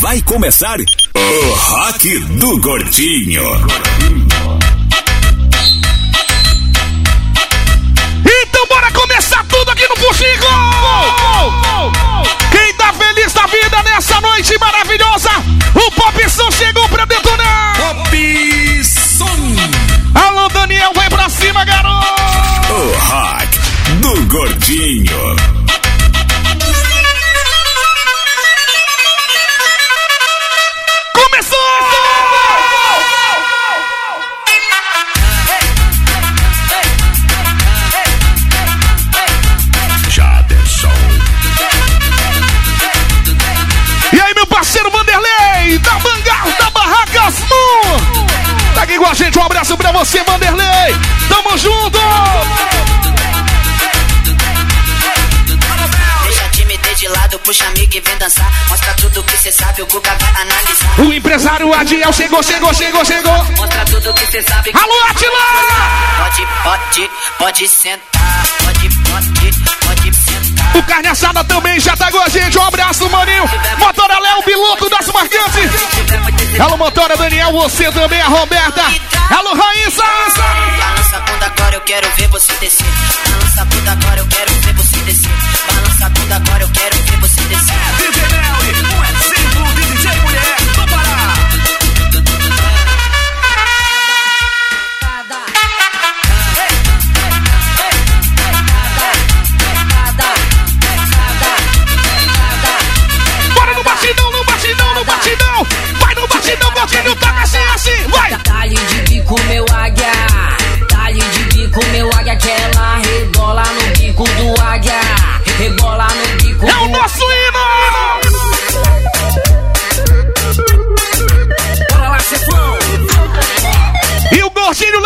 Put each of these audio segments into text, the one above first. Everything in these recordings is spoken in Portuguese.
Vai começar o Rock do Gordinho. Então bora começar tudo aqui no Fuxico! Quem tá feliz da vida nessa noite maravilhosa, o Pop Som chegou pra detonar! Pop Som! Alô, Daniel, vai pra cima, garoto! O Rock do Gordinho. A gente. Um abraço pra você, Vanderlei. Tamo junto! Deixa timidez de lado, puxa amigo e vem dançar. Mostra tudo que cê sabe, o Guga vai analisar. O empresário Adiel chegou, chegou, chegou, chegou. Mostra tudo que cê sabe. Alô, Atila! Pode, pode, pode sentar. Pode, pode, pode sentar. O Carne Assada também já tá com a gente. Um abraço, maninho. Motora Léo, piloto das marcantes. Alô, Motora Daniel, você também, a Roberta. Alô, Raíssa. Balança a bunda agora, eu quero ver você descer. Balança a bunda agora, eu quero ver você descer. Balança a bunda agora, eu quero ver você descer.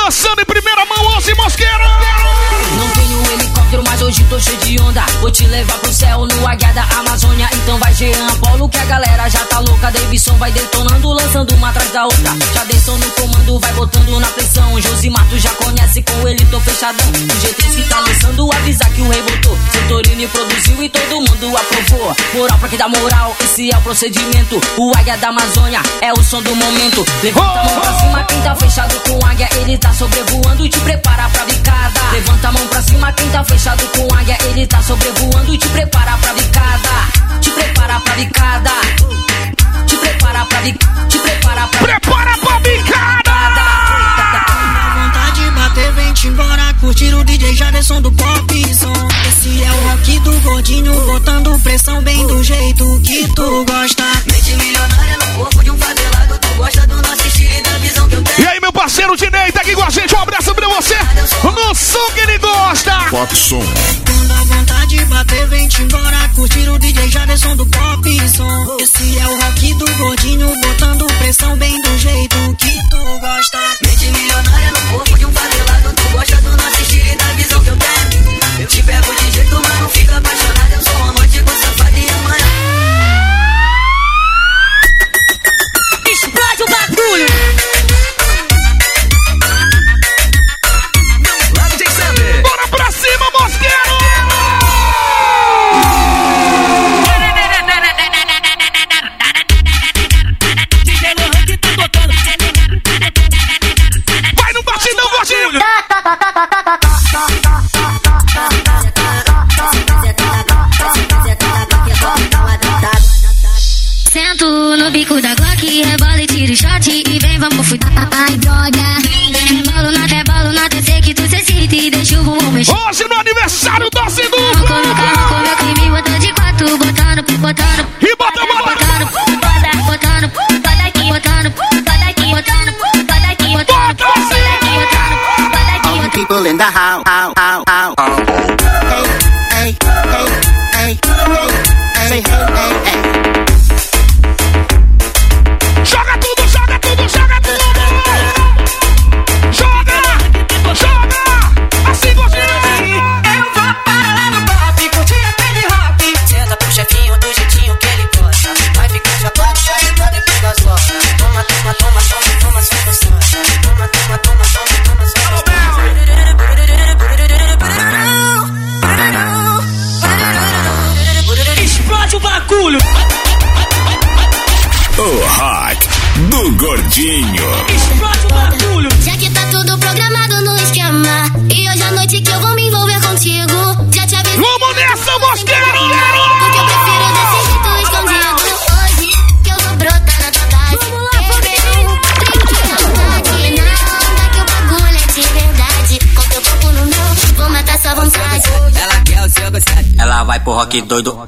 Lançando em primeira Vou te levar pro céu no águia da Amazônia. Então vai Jean Apolo, que a galera já tá louca. Davidson vai detonando, lançando uma atrás da outra. Jadson no comando, vai botando na pressão. Josimar, já conhece, com ele tô fechadão. O G3 que tá lançando, avisa que o rei voltou. Santorini produziu e todo mundo aprovou. Moral pra que dá moral, esse é o procedimento. O águia da Amazônia é o som do momento. Levanta a mão pra cima, quem tá fechado com águia, ele tá sobrevoando te prepara pra bicada. Levanta a mão pra cima, quem tá fechado com águia, ele tá sobrevoando e te prepara pra bicada. Te prepara pra bicada. Te prepara pra bicada. Te prepara pra Prepara pra bicada. Dá vontade de bater, vem-te embora. Curtir o DJ Jaderson do Pop Som. Esse é o rock do gordinho, botando pressão bem do jeito que tu gosta. Mente milionária no corpo de um favelado. Tu gosta do nosso estilo e da visão que eu tenho. E aí, parceiro Dinei, tá aqui com a gente. Um abraço pra você. No som que ele gosta. Pop Som. Quando a vontade de bater, vem-te embora. Curtir o DJ Jaderson do Pop Som. Esse é o rock do gordinho, botando pressão bem do jeito que tu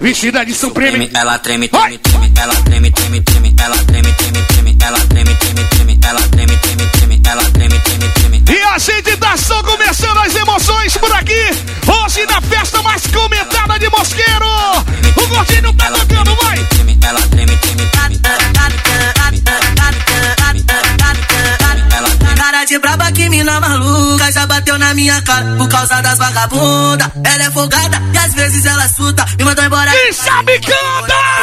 vestida de Supreme. Ela treme, treme, treme, ela treme, treme, treme, ela treme, treme, treme, ela treme, treme, treme, ela treme, treme, treme, ela treme, treme, treme. E a gente tá só começando as emoções por aqui, hoje na festa mais comentada de Mosqueiro. O gordinho tá tocando, vai! Ela treme, treme, treme, Cara de braba que mina maluca já bateu na minha cara por causa das vagabunda. Ela é folgada vezes ela escuta, me mandou embora. E sabe canta!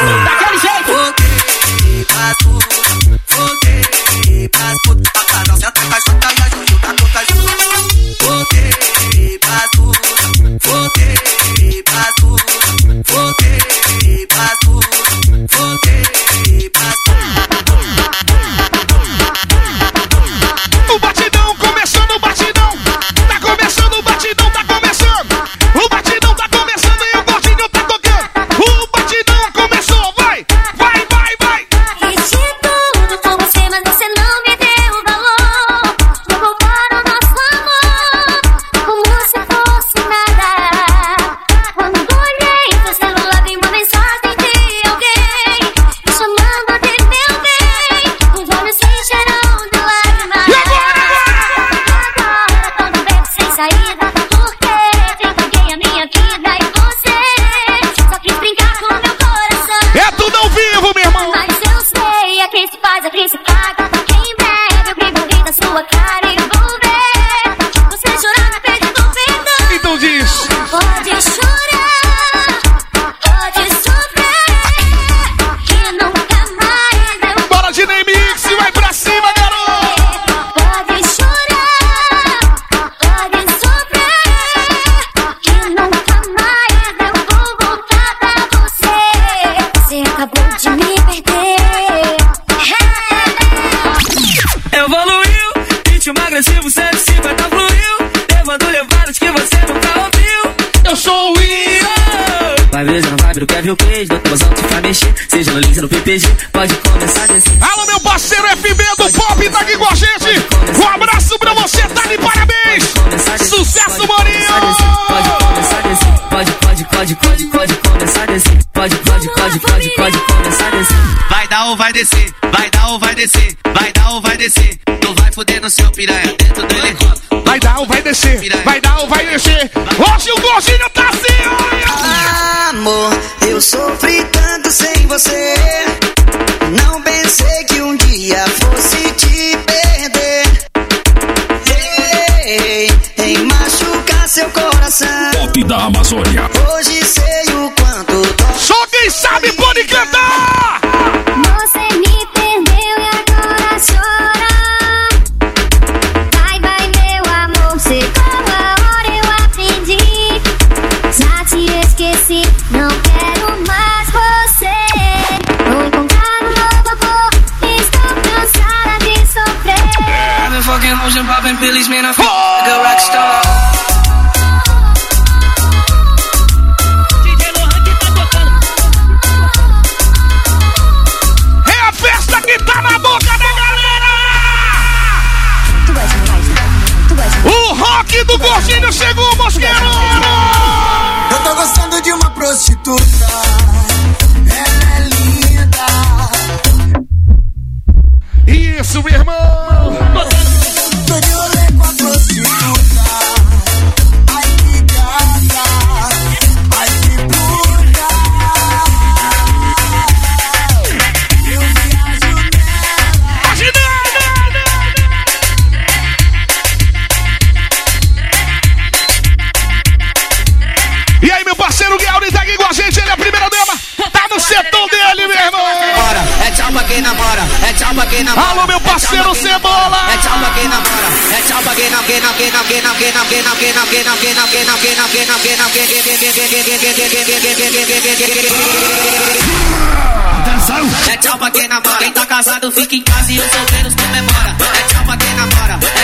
É tchau pra quem namora. Quem tá casado fica em casa e os solteiros comemora. É tchau pra quem namora.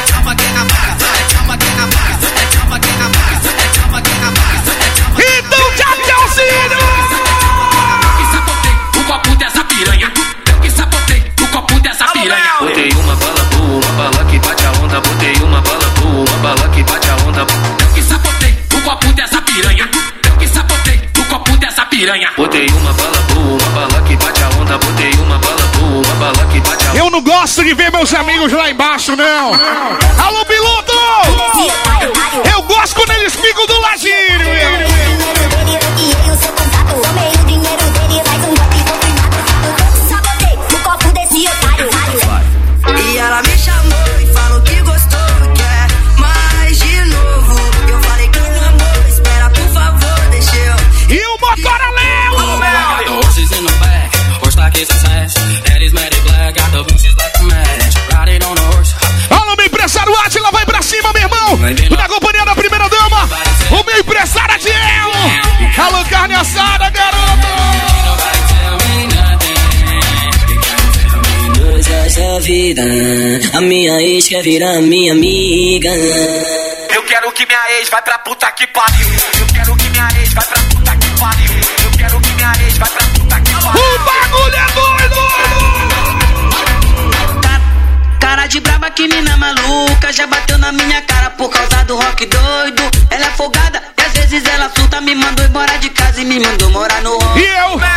Piranha. Botei uma bala boa, uma bala que bate a onda. Botei uma bala boa, uma bala que bate a onda. Eu não gosto de ver meus amigos lá embaixo, não. Alô, piloto! Alô, carne assada, garoto! Da vida, a minha ex quer virar minha amiga. Eu quero que minha ex vai pra puta que pariu. Eu quero que minha ex vai pra puta que pariu. Eu quero que minha ex vai pra puta que pariu. O bagulho é doido! Ca- Cara de braba que mina maluca Já bateu na minha cara por causa do rock doido Ela é folgada e às vezes ela surta Me mandou embora de casa e me mandou morar no E eu?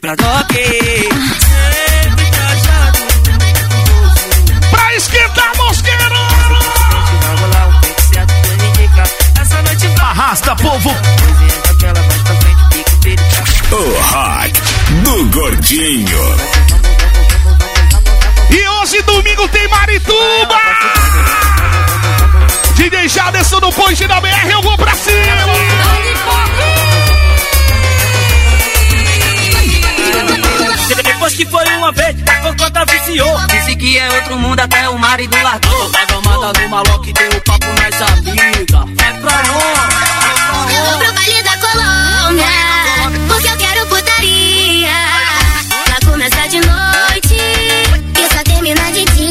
Pra toque. Sempre Pra esquentar mosqueiro! Arrasta, povo. O Hot do Gordinho. E hoje, domingo, tem Marituba! DJ Jaderson no Ponte da BR, eu vou pra cima! Depois que foi uma vez, por conta viciou. Disse que é outro mundo, até o marido largou. A gamada do maluco que deu o papo nas amigas. Vai pra onde? Eu vou pro baile da Colômbia, porque eu quero putaria. Pra começar de noite, e só terminar de dia.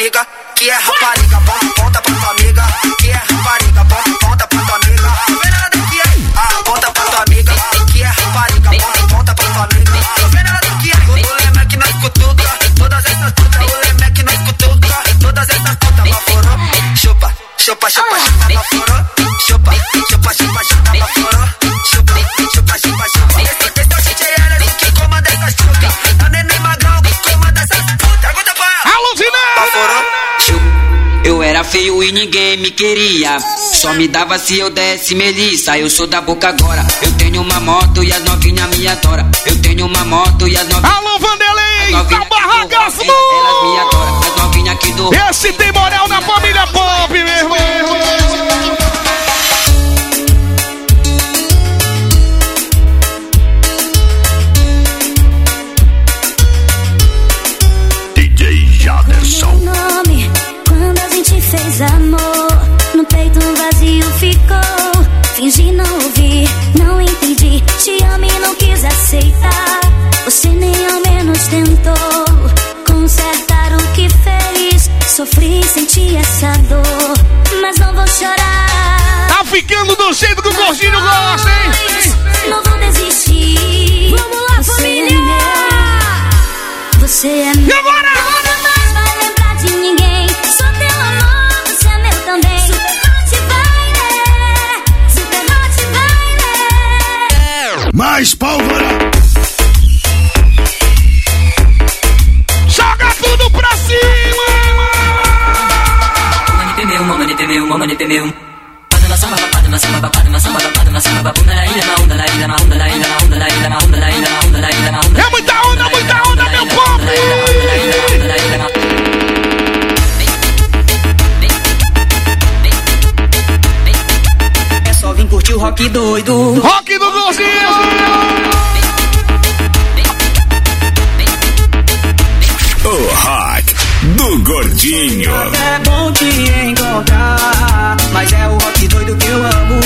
Amiga, que é rapariga. Feio e ninguém me queria. Só me dava se eu desse melissa. Eu sou da boca agora. Eu tenho uma moto e as novinhas me adoram. Eu tenho uma moto e as novinhas. Alô, Vanderlei! Da rock, Elas me adoram. As novinhas aqui do Esse tem moral na família Pop, meu irmão! ficando do jeito que o gordinho gosta, rock doido. Rock do Gordinho! O rock do Gordinho. É bom te encontrar, mas é o rock doido que eu amo.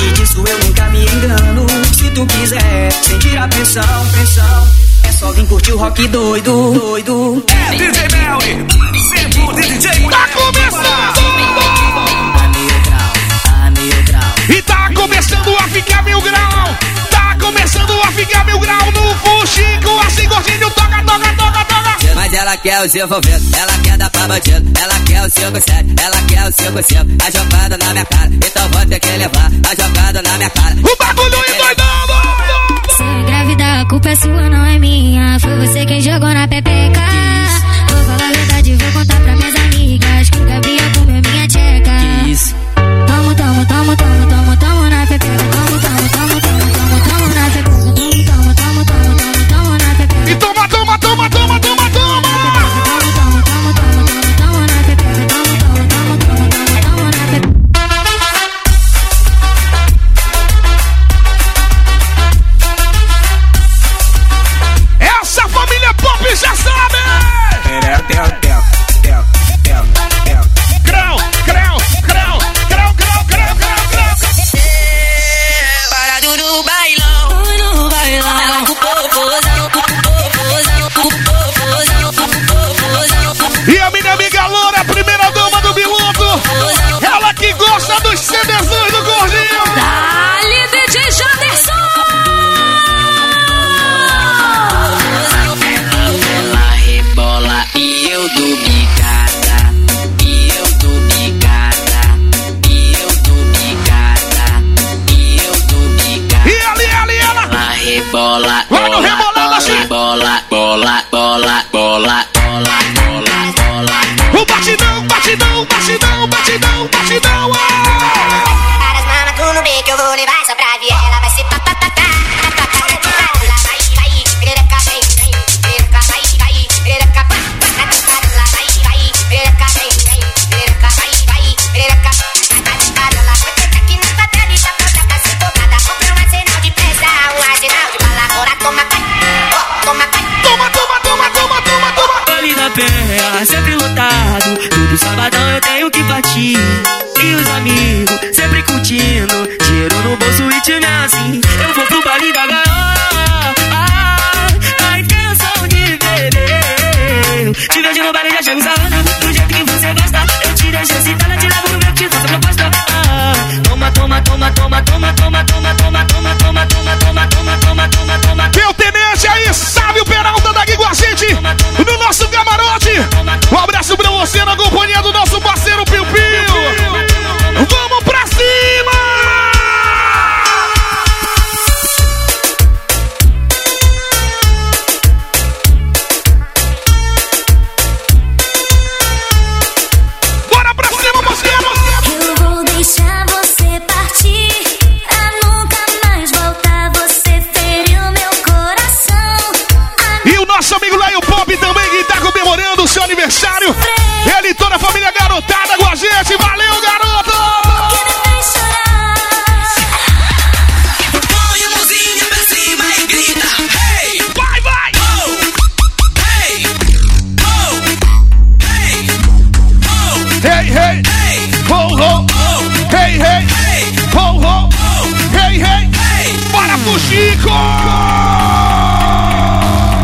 E disso eu nunca me engano. Se tu quiser sentir a pressão, pressão. É só vir curtir o rock doido, doido. É DJ Melly, fica mil grau no fuxico, assim gordinho, toca, toca, toca, toca. Mas ela quer o desenvolvimento, ela quer dar pra bandido, ela quer o 5-7, ela quer o 5-5. A jogada na minha cara, então vou ter que levar a jogada na minha cara. O bagulho endoidando! Se é Gravida, a culpa é sua, não é minha. Foi você quem jogou na pepeca.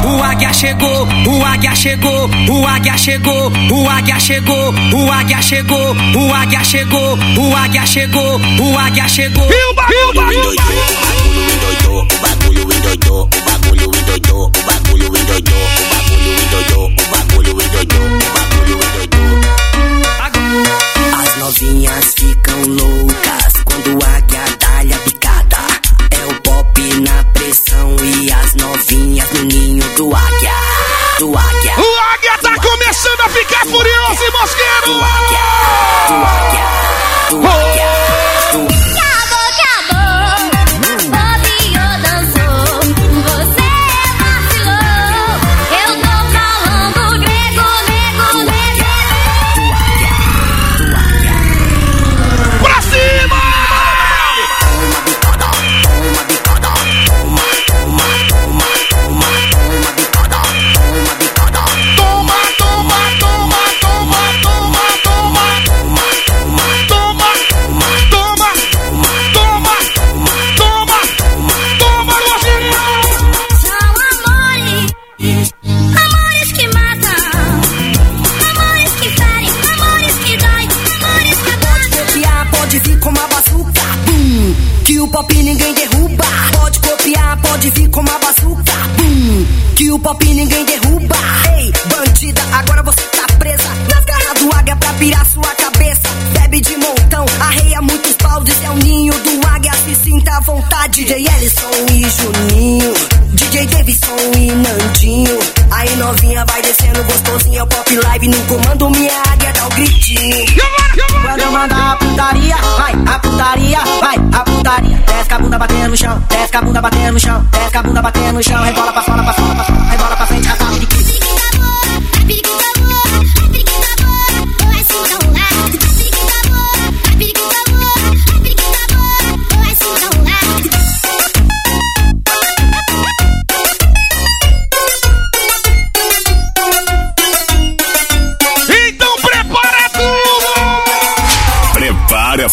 O águia chegou, o águia chegou, o águia chegou, o águia chegou, o águia chegou, o águia chegou, o águia chegou, o águia chegou. E o bagulho, o bagulho o bagulho o bagulho o bagulho o bagulho o bagulho. As novinhas ficam loucas quando a águia dá a picada e as novinhas no ninho do águia. Do águia, O águia tá começando a ficar furioso e mosqueiro. do águia, do águia, do águia.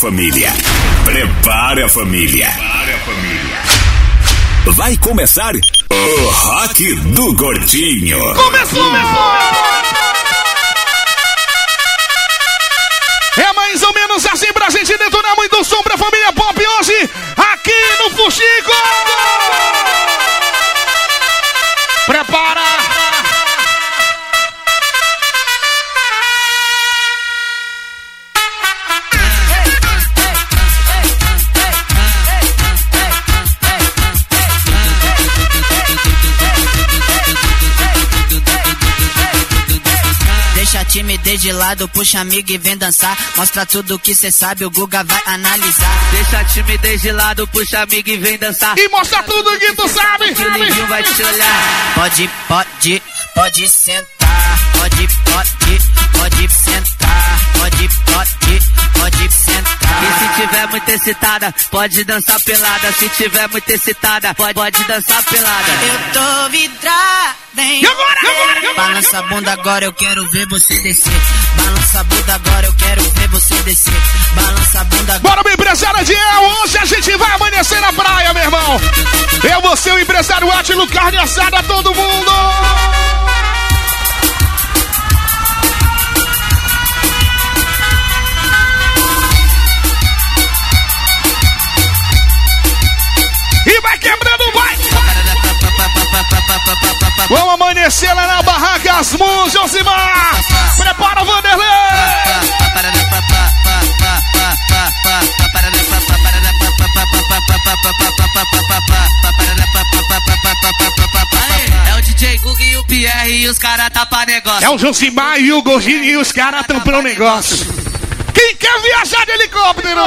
Prepare a família. Prepare a família. Vai começar o Rock do Gordinho. Começou! É lado, puxa amigo e vem dançar. Mostra tudo que cê sabe, o Guga vai analisar. Deixa a timidez de lado, puxa amigo e vem dançar. E mostra tudo que tu sabe, Que o sabe? Livinho vai te olhar. Pode, pode, pode sentar. Pode, pode, pode sentar. Pode, pode, pode sentar. E se tiver muito excitada, pode dançar pelada. Se tiver muito excitada, pode, pode dançar pelada. Eu tô vidrada? E agora? Agora? Agora? Balança a bunda agora, eu quero ver você descer. Balança a bunda agora, eu quero ver você descer. Balança a bunda agora. Bora, meu empresário Adiel! Hoje a gente vai amanhecer na praia, meu irmão! Eu, você, o empresário Átilo, carne assada, todo mundo! E vai quebrando, vai! Vamos amanhecer lá na barraca Asmun, Josimar! Prepara o Vanderlei! É o DJ Google e o Pierre e os caras tá pra negócio. É o Josimar e o Gordinho e os caras pro negócio. Quem quer viajar de helicóptero?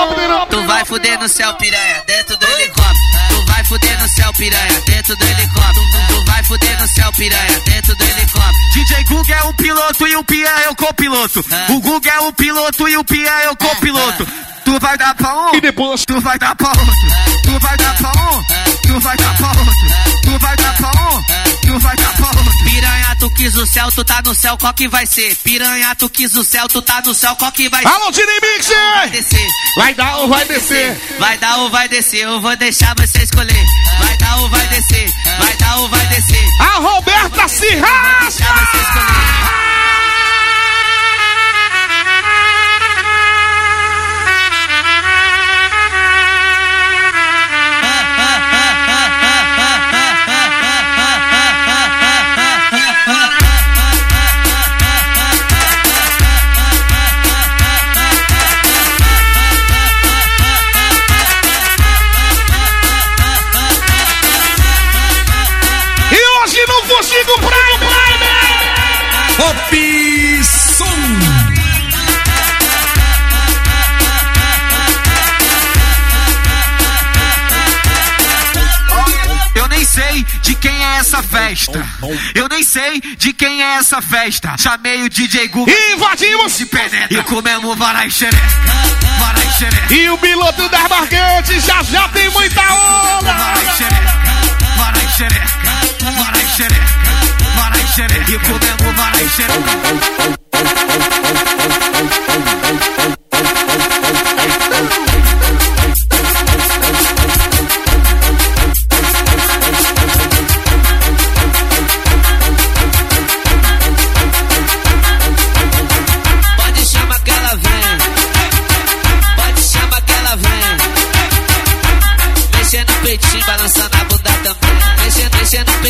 Tu vai fuder no céu, piranha, dentro do helicóptero. Vai fuder no céu, piranha, dentro do helicóptero. Tu vai fuder no céu, piranha, dentro do helicóptero. DJ Google é o piloto e o Pierre é o copiloto. O Google é o piloto e o Pierre é o copiloto. Tu vai dar pra um, e depois tu vai dar pra outro. Tu vai dar pra um, tu vai dar pra outro. Tu vai dar pra um, tu vai dar pra outro. Piranha, tu quis o céu, tu tá no céu, qual que vai ser? Piranha, tu quis o céu, tu tá no céu, qual que vai ser? Alô, Tini Mix! Vai descer. Vai dar ou vai descer? Vai dar ou vai descer, eu vou deixar você escolher. Vai dar ou vai descer, vai dar ou vai descer. A Roberta se essa festa. Eu nem sei de quem é essa festa. Chamei o DJ Google. Invadimos! De penetra. E comemos varai xereca. Varai xereca. E o piloto das marcantes já já tem muita onda! Varai. Varai. Varai. Varai. E comemos varai.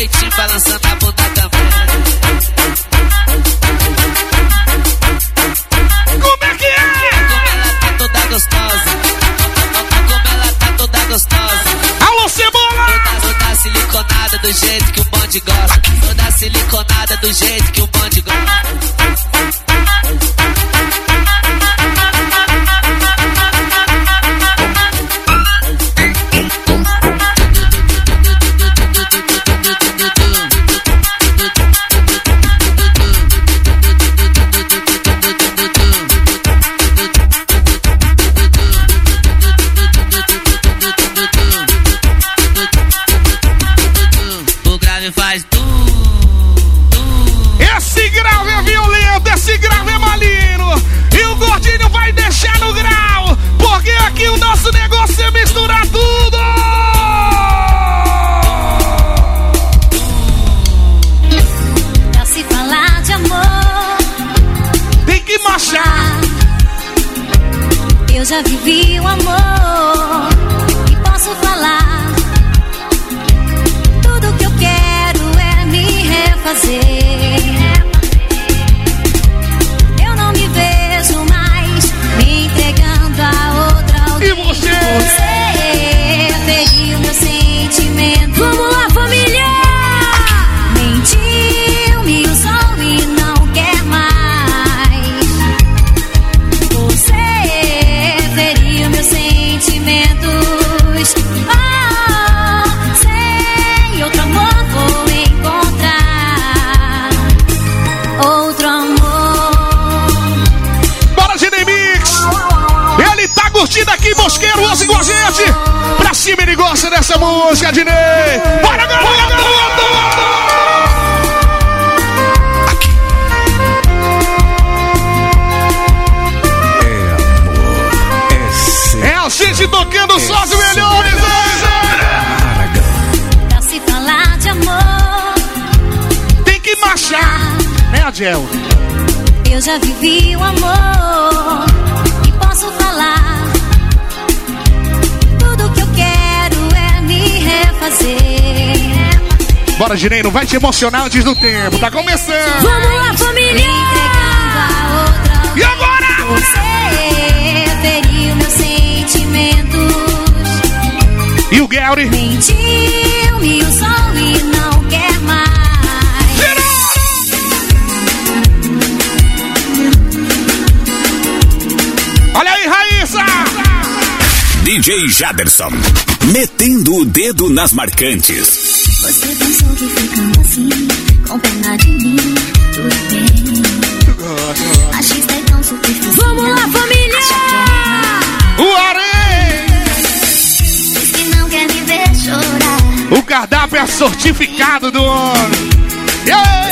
Mexendo no peitinho, balançando a bunda também. Como é que é? Como ela tá toda gostosa. Como ela tá toda gostosa. Alô, cebola! Toda, toda siliconada do jeito que o bonde gosta. Toda siliconada do jeito que o Emocionar antes do tempo. Tá começando. Vamos lá, família! E agora? Você feriu meus sentimentos. E o Gary? Mentiu, me usou e não quer mais. Olha aí, Raíssa! DJ Jaderson. Metendo o dedo nas marcantes. Você pensou que ficando pena de mim, tudo bem. Machista é tão superficial. Vamos lá, família! O Arém! Diz que não quer me ver chorar. O cardápio é certificado do homem. Yeah!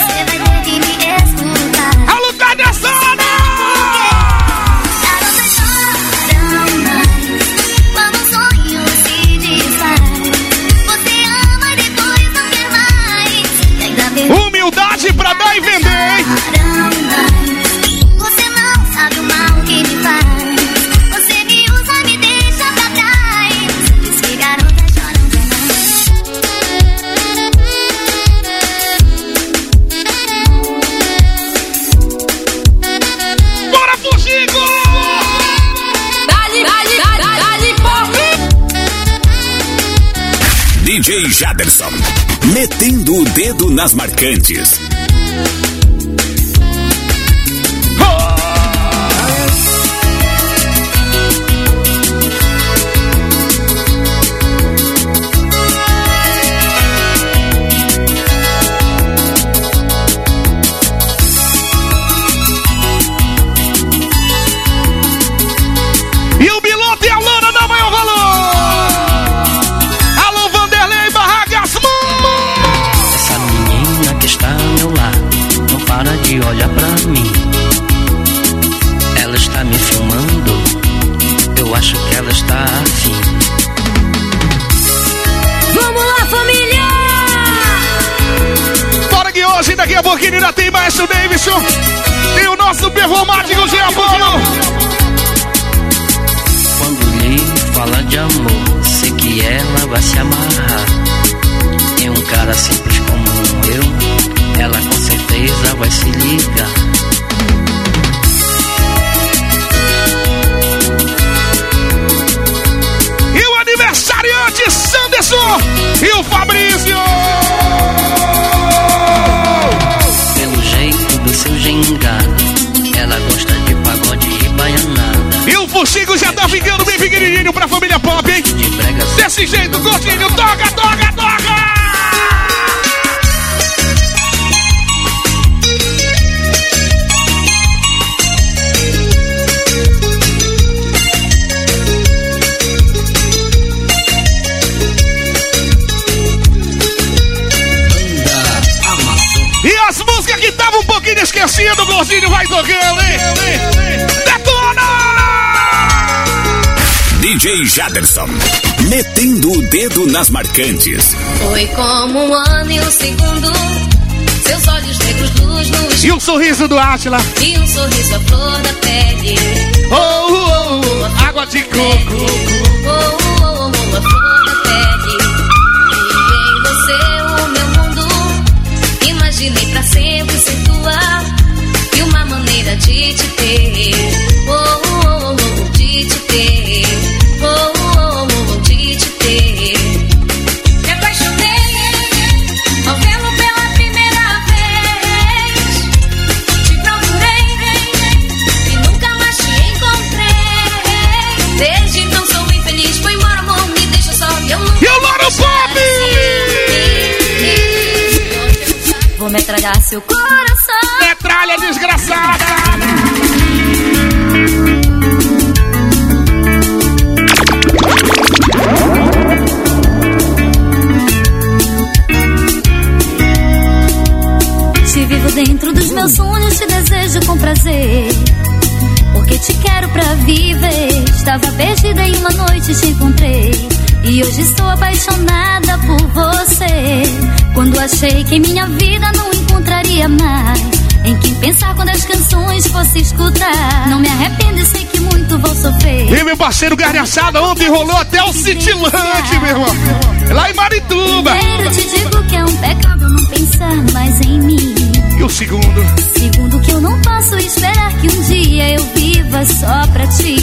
Marcantes. Jaderson. Metendo o dedo nas marcantes. Foi como um ano e um segundo. Seus olhos negros, luz no E o sorriso do Átila. E um sorriso à flor da pele. Oh, oh, oh, água de coco. Oh, oh, oh, oh, a flor da pele. E em você o meu mundo. Imaginei pra sempre ser tua. E uma maneira de te ter. Metralhar seu coração. Metralha desgraçada! Te vivo dentro dos meus sonhos, te desejo com prazer. Porque te quero pra viver. Estava perdida em uma noite te encontrei. E hoje estou apaixonada por você. Quando achei que minha vida não encontraria mais. Em quem pensar quando as canções fosse escutar. Não me arrependo e sei que muito vou sofrer. E meu parceiro Assada ontem rolou até o Citilante, meu irmão. Lá em Marituba. Primeiro te digo que é um pecado não pensar mais em mim. E o segundo? Segundo que eu não posso esperar que um dia eu viva só pra ti.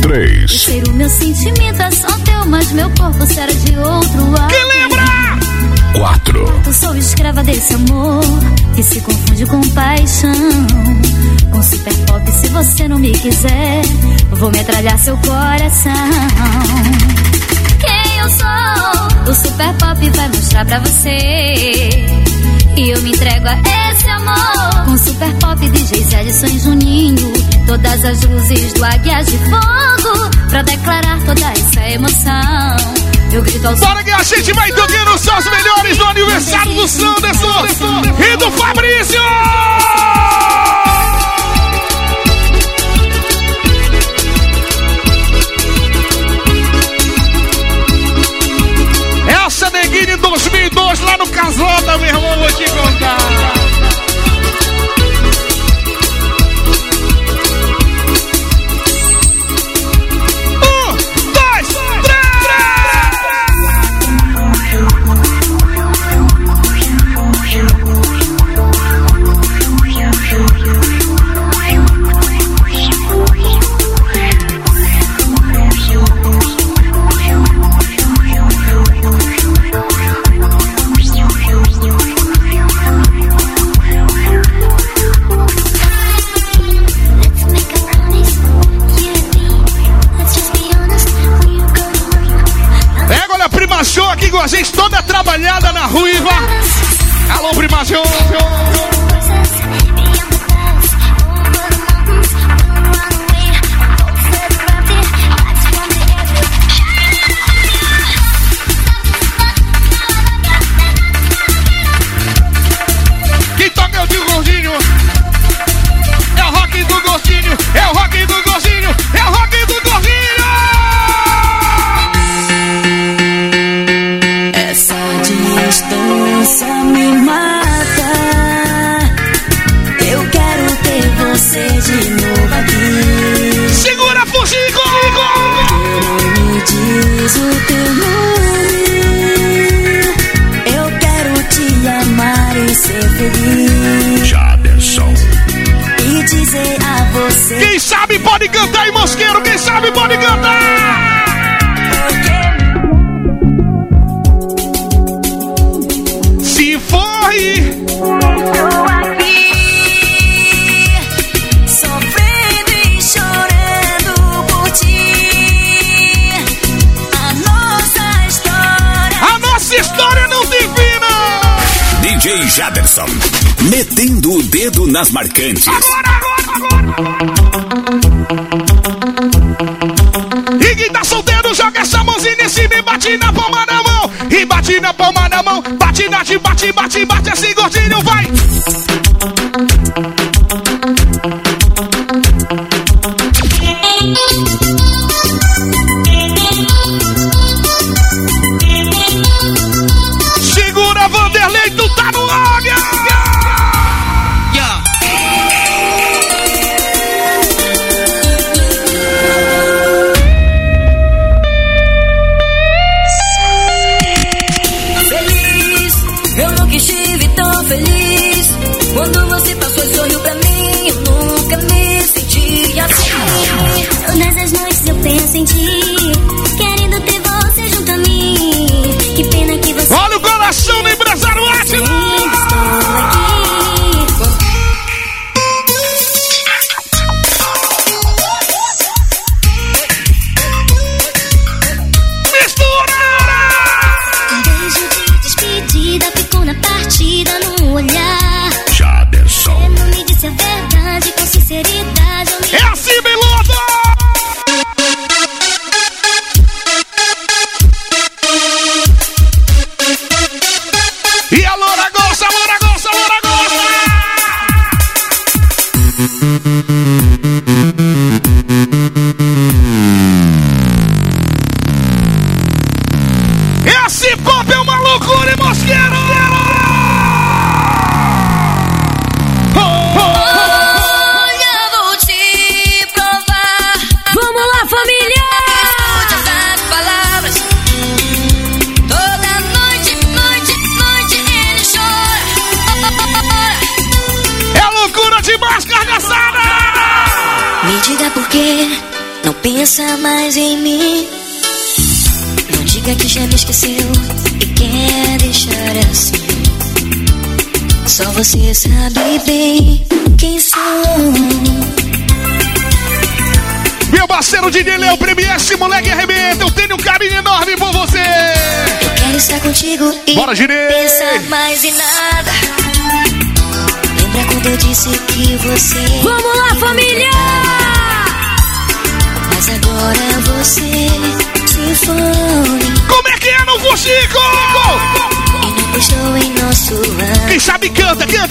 Três. Ser o meu sentimento é só teu, mas meu corpo será de outro. Quem lembra? Quatro. Eu sou escrava desse amor que se confunde com paixão. Com super pop, se você não me quiser, vou metralhar seu coração. Quem eu sou? O super pop vai mostrar pra você. E eu me entrego a Com super pop, DJs Edson e Juninho. Todas as luzes do Águias de Fogo. Pra declarar toda essa emoção. Eu grito ao Bora que a gente vai tocando só os melhores do aniversário do Sanderson e do Fabrício! Essa neguinha em 2002 lá no Casota, meu irmão, vou te contar. Quem sabe pode cantar aí, mosqueiro. Quem sabe pode cantar. Se foi. Tô aqui, sofrendo e chorando por ti. A nossa história. A nossa história não divina. DJ Jaderson. Metendo o dedo nas marcantes. E quem tá solteiro, joga essa mãozinha em cima e bate na palma da mão. E bate na palma da mão. Bate, bate, bate, bate, bate assim, gordinho, sabe canta, canta,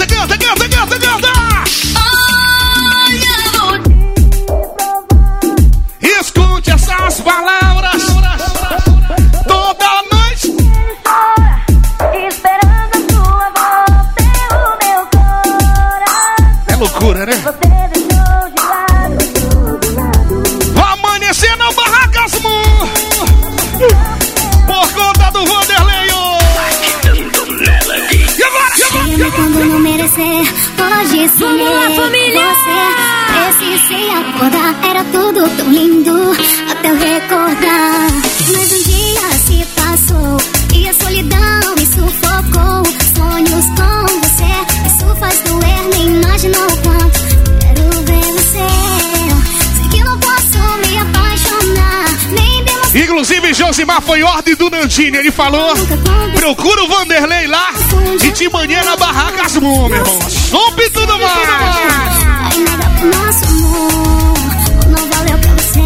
foi ordem do Nandini. Ele falou: procura o Vanderlei lá e de manhã na Barracasmo, meu irmão. Soube e tudo mais. Aí nada pro nosso amor, não valeu pra você.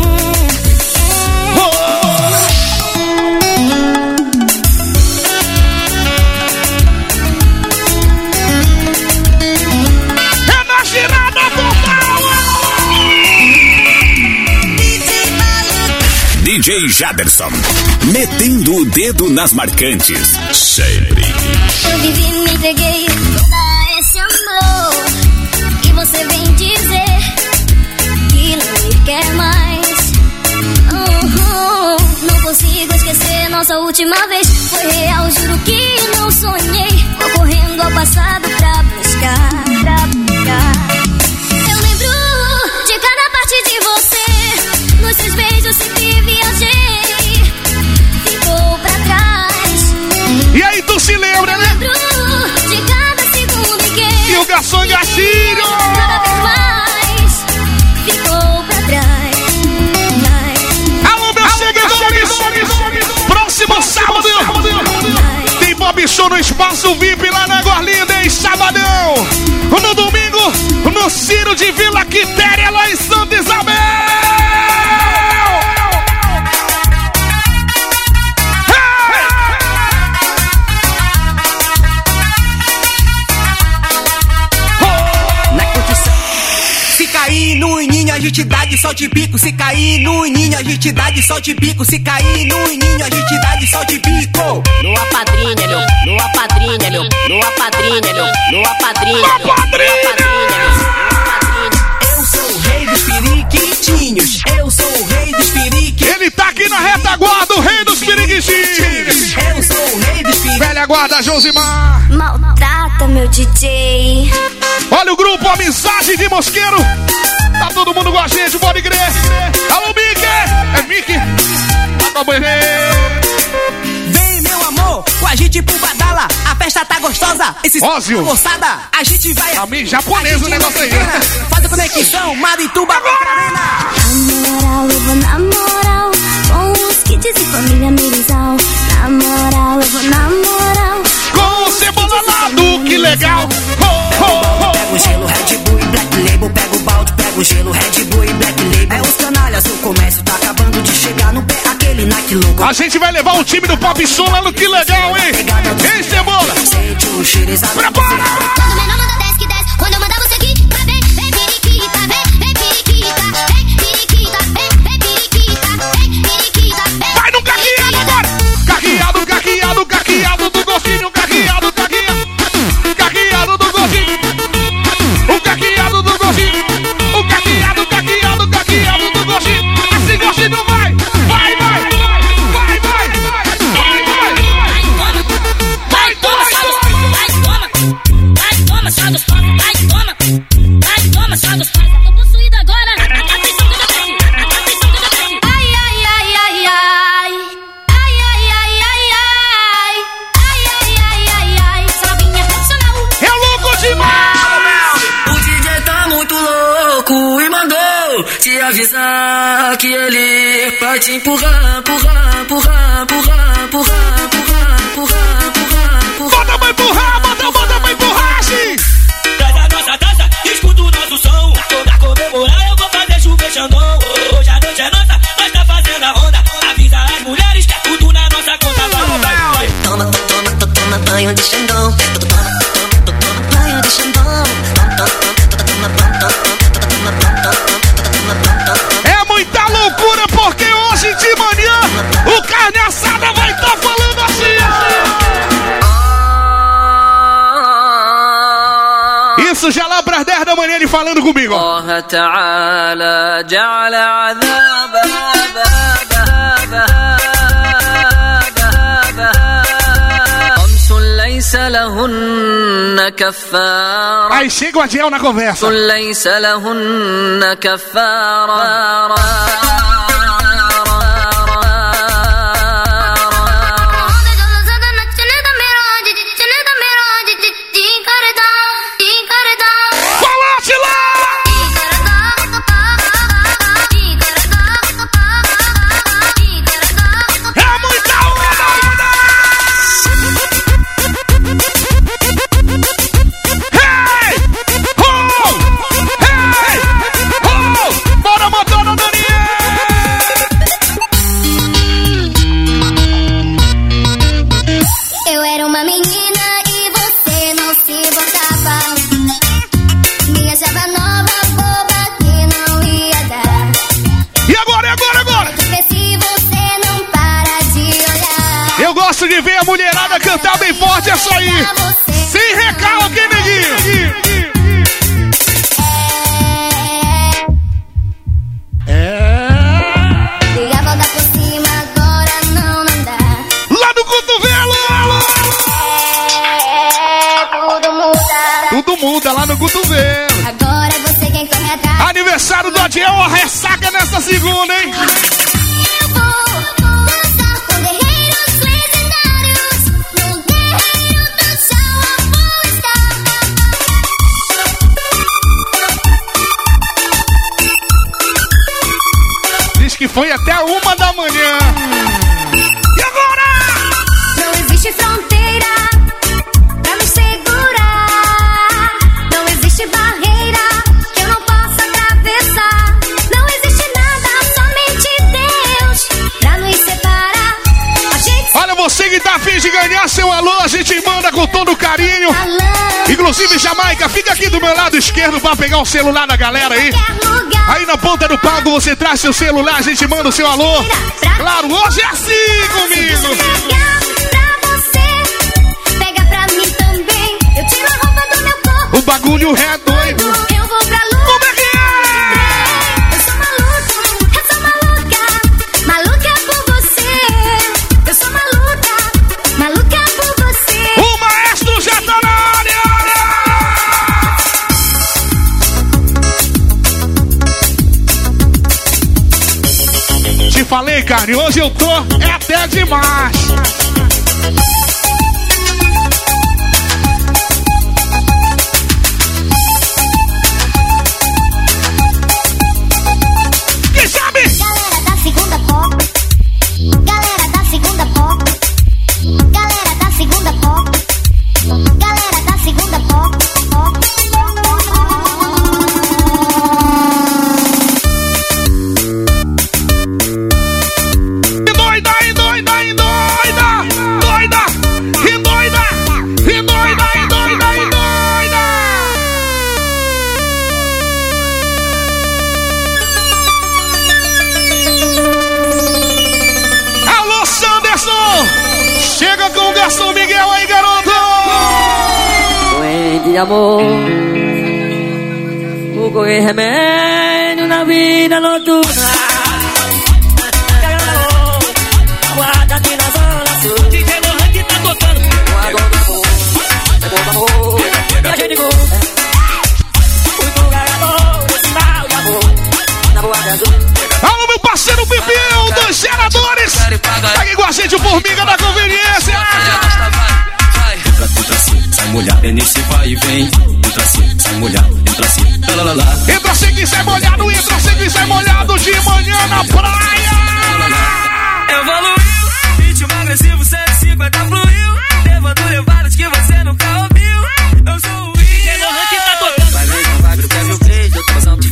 É. DJ Jaderson. Metendo o dedo nas marcantes. Sempre. Eu vivi e me entreguei a esse amor. E você vem dizer que não me quer mais. Uhum. Não consigo esquecer nossa última vez. Foi real, juro que não sonhei. Vou correndo ao passado pra buscar. Pra buscar. Eu lembro de cada parte de você. Nos seus beijos sempre viajei. E aí tu se lembra, né? E o garçom gatilho! Alô, meu seguidores! Próximo sábado! Tem Bob Show no Espaço VIP lá na Gorlinda, em Sabadão! No domingo, no Ciro de Vila Quitéria, lá em Santa Isabel! Gente dá de sol de bico. Se cair no ninho, a gente dá de sol de bico. Se cair no ninho, a gente dá de sol de bico. No apadrinha, meu, no apadrinha, meu, no apadrinha, meu, no apadrinha, meu, no apadrinha, Eu sou o rei dos periquitinhos. Eu sou o rei dos periquitinhos. Ele tá aqui na retaguarda, o rei dos piriguitinhos. Eu sou o rei dos periquitinhos. Velha guarda Josimar. Maltrata meu DJ. Olha o grupo Amizade de Mosqueiro. Tá todo mundo com a gente, pode crer. Alô, Mickey! É Mickey? Tá a. Vem, meu amor, com a gente pro Badala. A festa tá gostosa. Esse Ózio. moçada, a gente vai. Tá meio japonês o negócio aí. Faz a conexão, Marituba, Macarena. Na moral, eu vou na moral. Com os kits e família Mirizal. A gente vai levar o time do Pop Show lá no Que Legal, hein? Hein, Cebola? Exato. Prepara! junto conmigo. Allah Ta'ala ja'ala 'adhaba Aí chega o Adiel na conversa. tudo muda é lá no cotovelo. Agora você quem corre atrás. Aniversário do Adiel, uma ressaca nessa segunda, hein? Eu vou dançar com guerreiros legendários. No guerreiro do chão eu vou estar. Diz que foi até uma da manhã. De ganhar seu alô, a gente manda com todo carinho. Inclusive, Jamaica, fica aqui do meu lado esquerdo pra pegar o celular da galera aí. Aí na ponta do palco você traz seu celular, a gente manda o seu alô. Claro, hoje é assim comigo. O bagulho é doido. Hoje eu tô é até demais. Amor. Vou correr remédio na vida noturna. Guarda aqui na zona sul. DJ Lohan que tá tocando. Guarda do amor. É bom amor. De gol. Fui pro ganhador. Sinal de amor. Na boate azul. Alô, meu parceiro Pipinho dos geradores! Aqui com a gente, o assim, molhado. É nesse vai e vem. Entra assim, sai molhado. Entra assim, lá, lá, lá, lá. Entra sem que sai molhado, entra sem que sai molhado de manhã na praia! Evoluiu, ritmo agressivo 150 fluiu. Levando levadas que você nunca ouviu. Eu sou o que tá.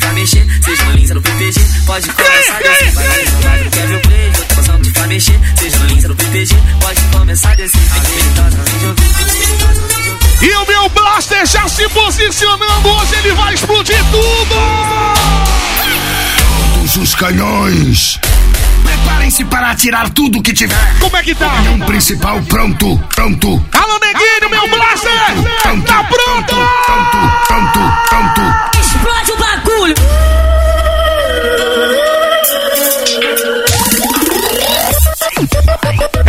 Eu mexer. Seja no Lins, no PPG. Pode começar desse. Vai vai ver, quer ver o play. Eu tô passando de ficar mexer. Seja no Lins, no PPG. Pode começar desse. Habilidosa, não E o meu Blaster já se posicionando, hoje ele vai explodir tudo! Todos os canhões. Preparem-se para atirar tudo que tiver. Como é que tá? Canhão principal pronto, pronto. Alô, neguinho, meu Blaster! Pronto, Tá pronto! pronto, pronto, pronto. Explode o bagulho.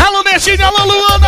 Alô, Netinho, alô, Luana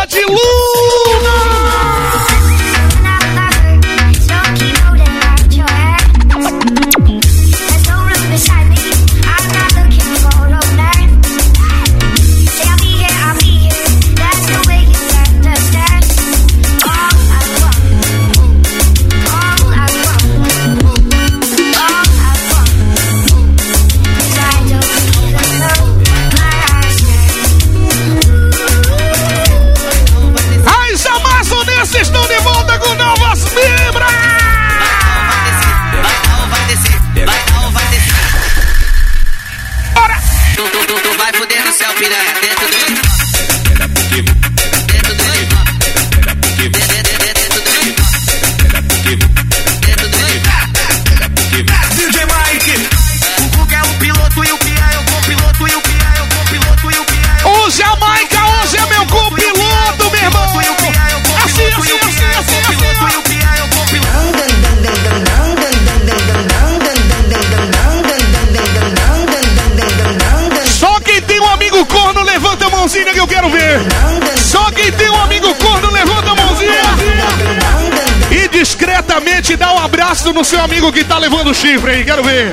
abraço no seu amigo que tá levando chifre aí, quero ver!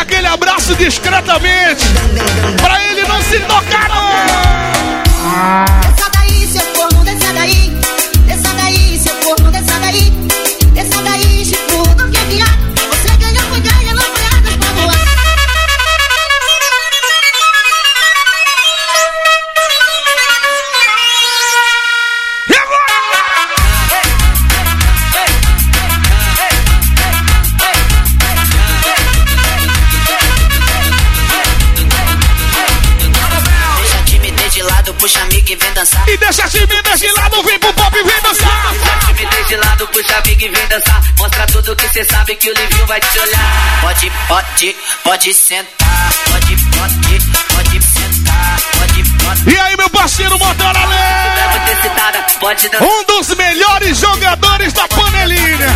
Aquele abraço discretamente! Pra ele não se tocar, não! E vem dançar. Mostra tudo que cê sabe que o Livinho vai te olhar. Pode, pode, pode sentar. Pode, pode, pode sentar. Pode, pode. E aí, meu parceiro Motora pode. Um dos melhores jogadores da panelinha.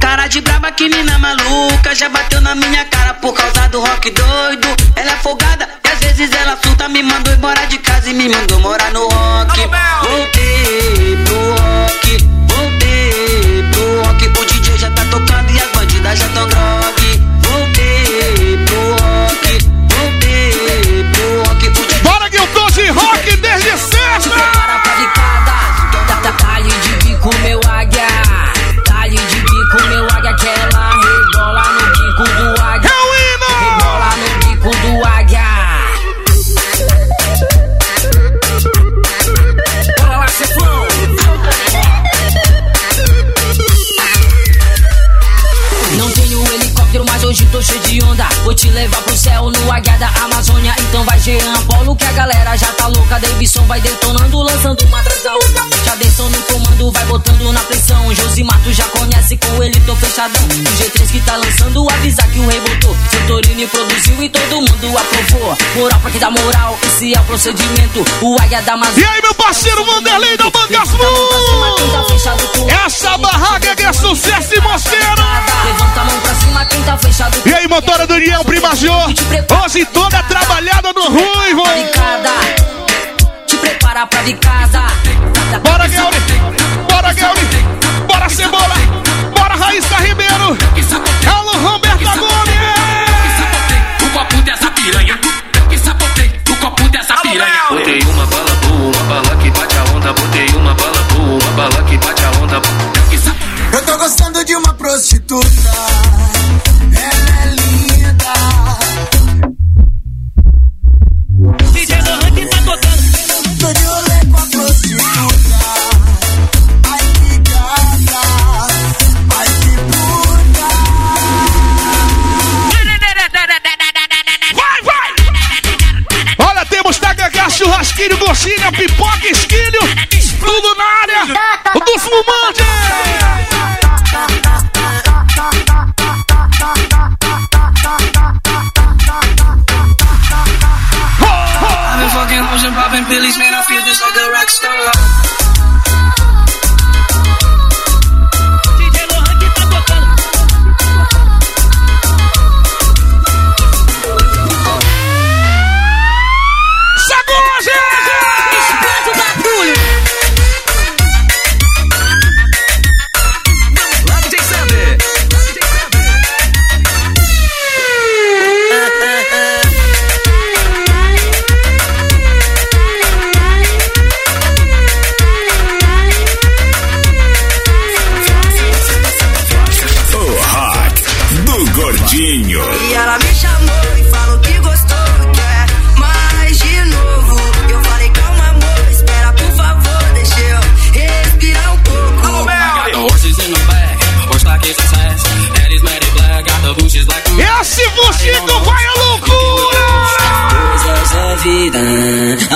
Cara de braba que mina maluca Já bateu na minha cara por causa do rock doido Ela é folgada e às vezes ela surta Me mandou embora de casa e me mandou morar no rock mundo aprovou. Moral pra que dá moral, esse é o procedimento. O águia da Amazônia. E aí, meu parceiro Vanderlei da Bangas Essa barraca que é sucesso e moceiro. Levanta a mão pra cima, quem tá fechado. E aí, motora Daniel Primajor. Hoje toda trabalhada no ruivo. Te prepara pra picada. Bora, Gelli. Bora, Gelli. Bora, Cebola. Bora, Raíssa Ribeiro. Alô, piranha. Que sapotei o copo dessa piranha. Botei uma bala boa, uma bala que bate a onda. Botei uma bala boa, uma bala que bate a onda. Eu tô gostando de uma prostituta. Churrasquinho, coxinha, pipoca, esquilho. Tudo na área. Dos fumantes. I've been fucking hoes and popping pillies, man. I feel just like a.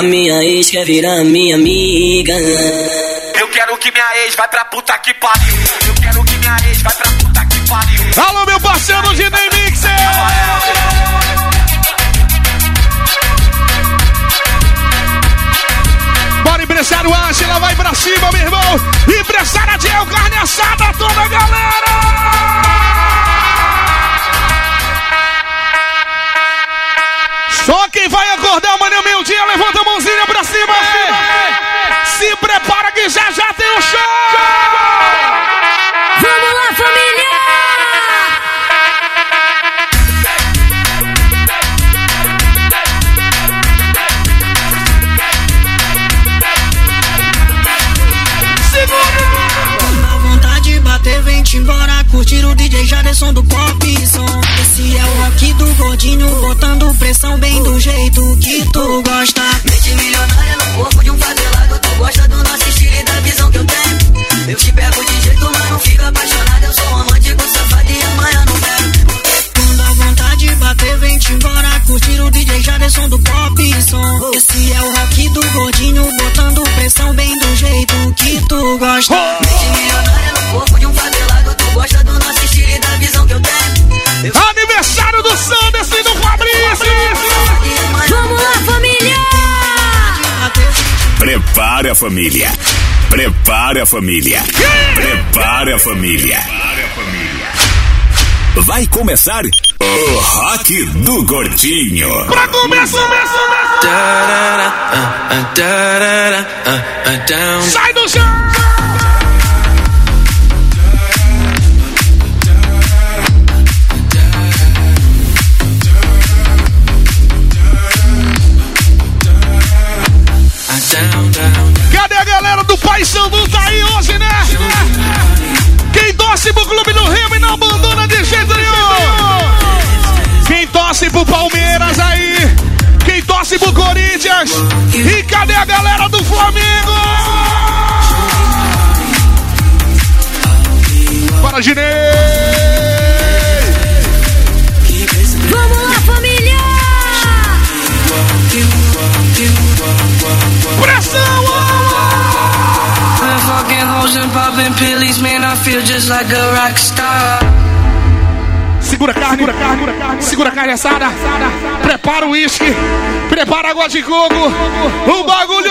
minha ex quer virar minha amiga. Eu quero que minha ex vai pra puta que pariu. Eu quero que minha ex vai pra puta que pariu. Alô, meu parceiro Ginei Mixer. Bora, empresário Ângela, vai pra cima, meu irmão. Empresária Diel, carne assada, toda a galera. Vai acordar amanhã meio-dia, levanta a mãozinha que tu gosta. Mente milionária é no corpo de um favelado. Tu gosta do nosso estilo e da visão que eu tenho. Eu te pego de jeito, mas não fico apaixonado. Eu sou romântico, safado e amanhã não quero. Quando a vontade bater, vem te embora. Curtir o DJ Jaderson do pop som. Esse é o rock do gordinho, botando pressão bem do jeito que tu gosta. Mente milionária é no corpo de um favelado. Tu gosta do nosso estilo e da visão que eu tenho. Eu Prepare a família. Prepare a família. Prepare a família. Vai começar o Rock do Gordinho. Pra começar, Sai do chão! Feel just like a rock star. Segura carne, segura carne, segura carne, segura carne assada. Prepara o uísque, prepara água de coco. O bagulho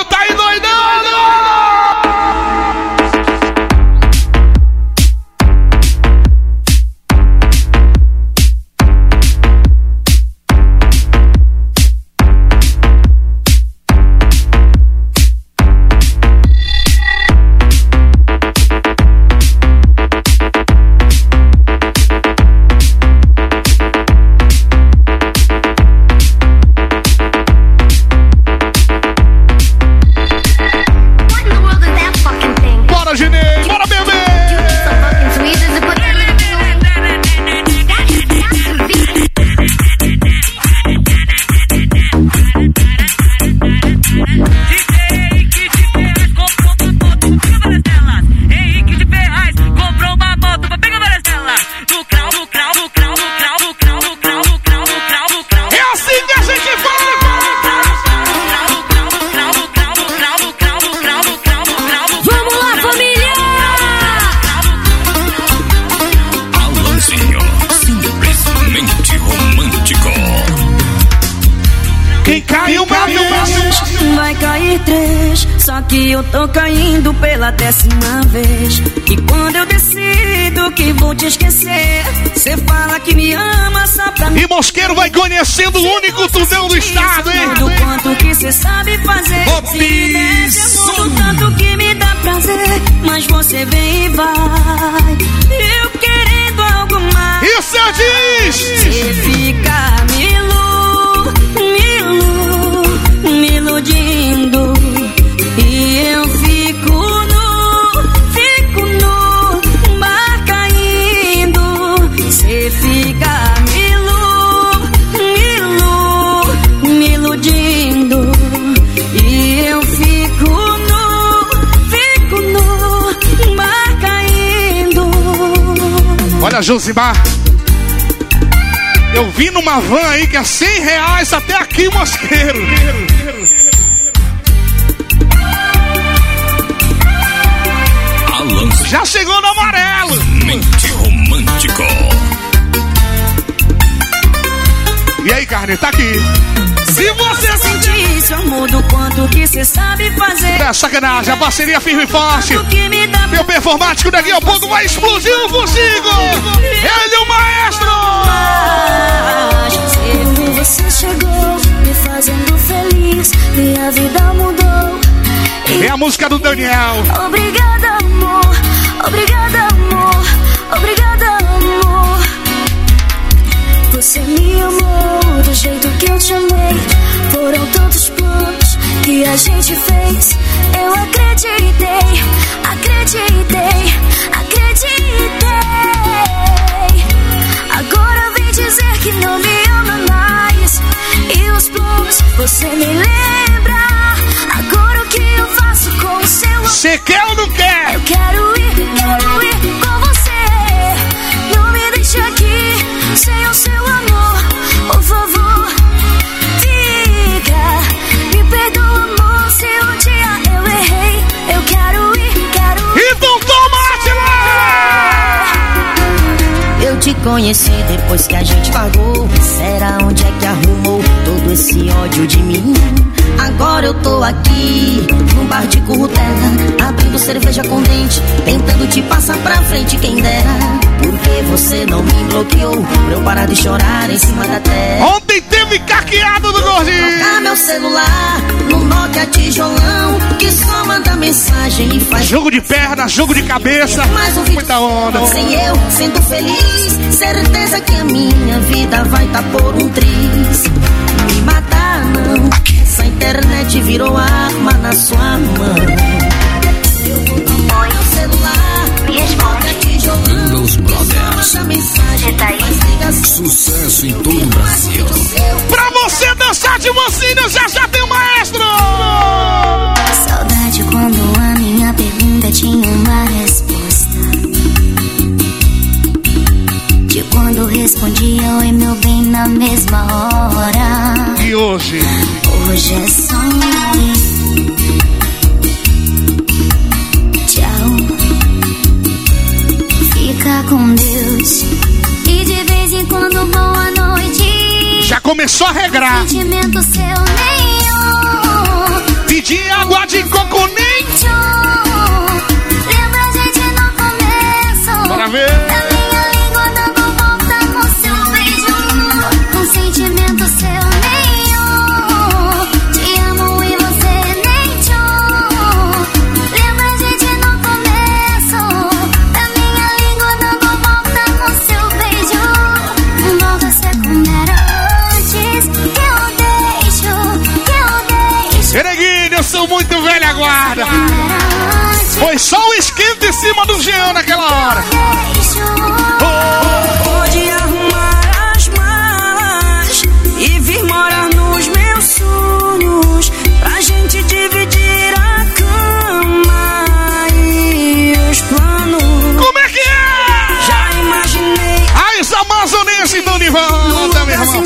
só que eu tô caindo pela décima vez. E quando eu decido que vou te esquecer, cê fala que me ama só pra me E Mosqueiro vai conhecendo o único tudão do estado, hein? Quanto que cê sabe fazer. Desce Bisson. muito tanto que me dá prazer. Mas você vem e vai. Eu querendo algo mais. E seu diz? Você fica me ilu, me ilu, me iludindo. Eu. Você me iludindo. Olha, Josimar. Eu vi numa van aí que é 100 reais até aqui, Mosqueiro. Já chegou no amarelo. mente romântico. E aí, carne, tá aqui. Se você sentir isso, eu mudo quanto que cê sabe fazer. É sacanagem, a parceria firme e forte. Meu performático daqui a pouco vai explodir o consigo. Ele é o maestro. Se Você chegou me fazendo feliz, minha vida mudou. É a música do Daniel. Obrigada, Você me amou do jeito que eu te amei. Foram tantos planos que a gente fez. Eu acreditei, acreditei, acreditei. Agora vem dizer que não me ama mais. E os planos você me lembra. Agora o que eu faço com o seu amor? Você quer ou não quer? Eu quero ir, quero ir com você. Não me deixe aqui sem o seu conheci depois que a gente pagou. Será onde é que arrumou todo esse ódio de mim? Agora eu tô aqui, num bar de currutela, abrindo cerveja com dente, tentando te passar pra frente, quem dera. Porque você não me bloqueou pra eu parar de chorar em cima da terra. Teve caqueado do gordinho. Trocar meu celular no Nokia tijolão, que só manda mensagem e faz. Jogo de perna, jogo de cabeça. Mais um vídeo Muita onda. Sem eu, sendo feliz, certeza que a minha vida vai tá por um triz. Me matar não, essa internet virou arma na sua mão. Põe o celular, me responde tijolão. Windows Brothers. Manda mensagem, tá aí? Sucesso em todo o Brasil. Pra você dançar de mocinho, já já tem o maestro. Saudade quando a minha pergunta tinha uma resposta. De quando respondia oi meu bem na mesma hora. E hoje? Hoje é só um. Tchau. Fica com Deus. Quando boa noite. Já começou a regrar. Sentimento seu nenhum. Pedir água de coco nem. Lembra a gente no começo? Bora ver. Guarda. Foi só o esquenta em cima do Jean naquela hora. Pode arrumar as malas e vir morar nos meus sonhos. Pra gente dividir a cama e os planos. Como é que é? Já imaginei As amazonenses do Nivanda, meu irmão.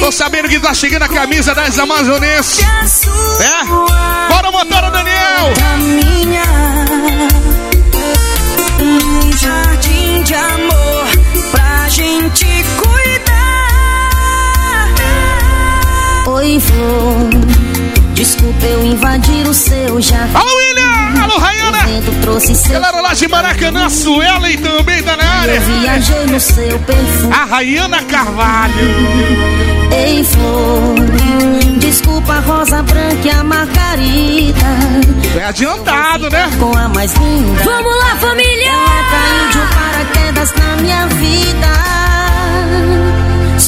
Tô sabendo que tá chegando a camisa das amazonenses. É? Bora, motora, Daniel. caminha num jardim de amor pra gente cuidar. Oi, flor, desculpa eu invadir o seu jardim. Alô, William! Alô, O Rayana! vento trouxe seu Galera de Maracanã, Suelen também tá na área. eu viajei no seu perfume. A Rayana Carvalho. Ei, flor, desculpa a rosa branca e a margarida. É adiantado, né? Com a mais linda. Vamos lá, família! Ela caiu de um paraquedas na minha vida.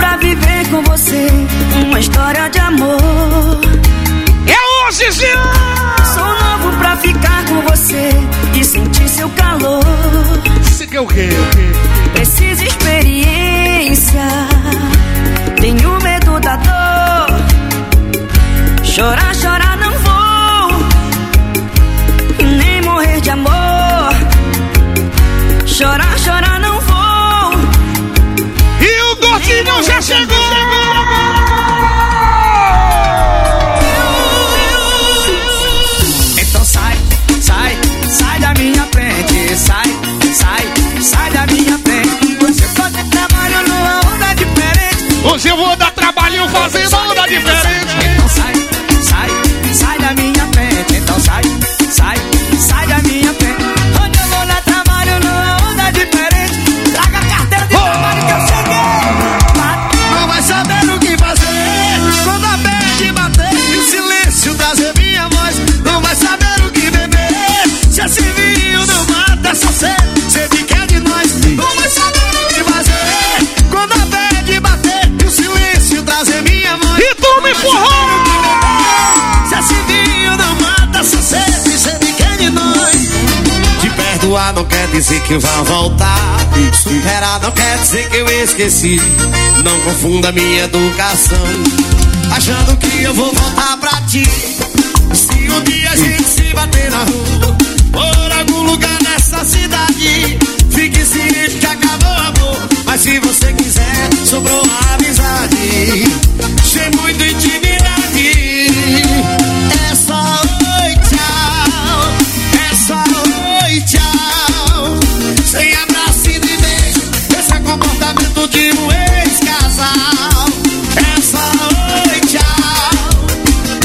Pra viver com você uma história de amor. É hoje, Jean! Sou novo pra ficar com você e sentir seu calor. Você quer o quê? Preciso experiência. Tenho medo da dor. Chorar, chorar não vou. E nem morrer de amor. Chorar, chorar já chegou! Dizer que vai voltar. Superar não quer dizer que eu esqueci. Não confunda minha educação. Achando que eu vou voltar pra ti. Se um dia a gente se bater na rua, por algum lugar nessa cidade, fique ciente que acabou o amor. Mas se você quiser, sobrou a amizade. Sem muita intimidade. Comportamento de um ex-casal. É só oi, tchau.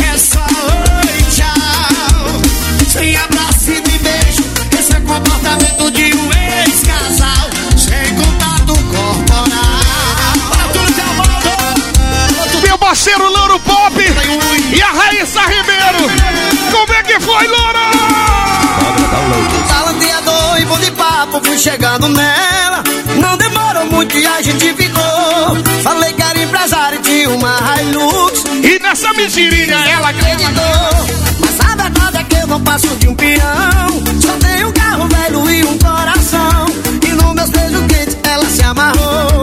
É só oi, tchau. Sem abraço e de beijo. Esse é comportamento de um ex-casal. Sem contato corporal. Meu parceiro Louro Pop e a Raíssa Ribeiro. Como é que foi, Louro? Talanteador e bom de papo, fui chegando nela. Não demorou muito e a gente ficou. Falei que era empresário de uma Hilux. E nessa mentirinha ela acreditou. Mas a verdade é que eu não passo de um peão. Só tenho um carro velho e um coração. E no meus beijos quentes ela se amarrou.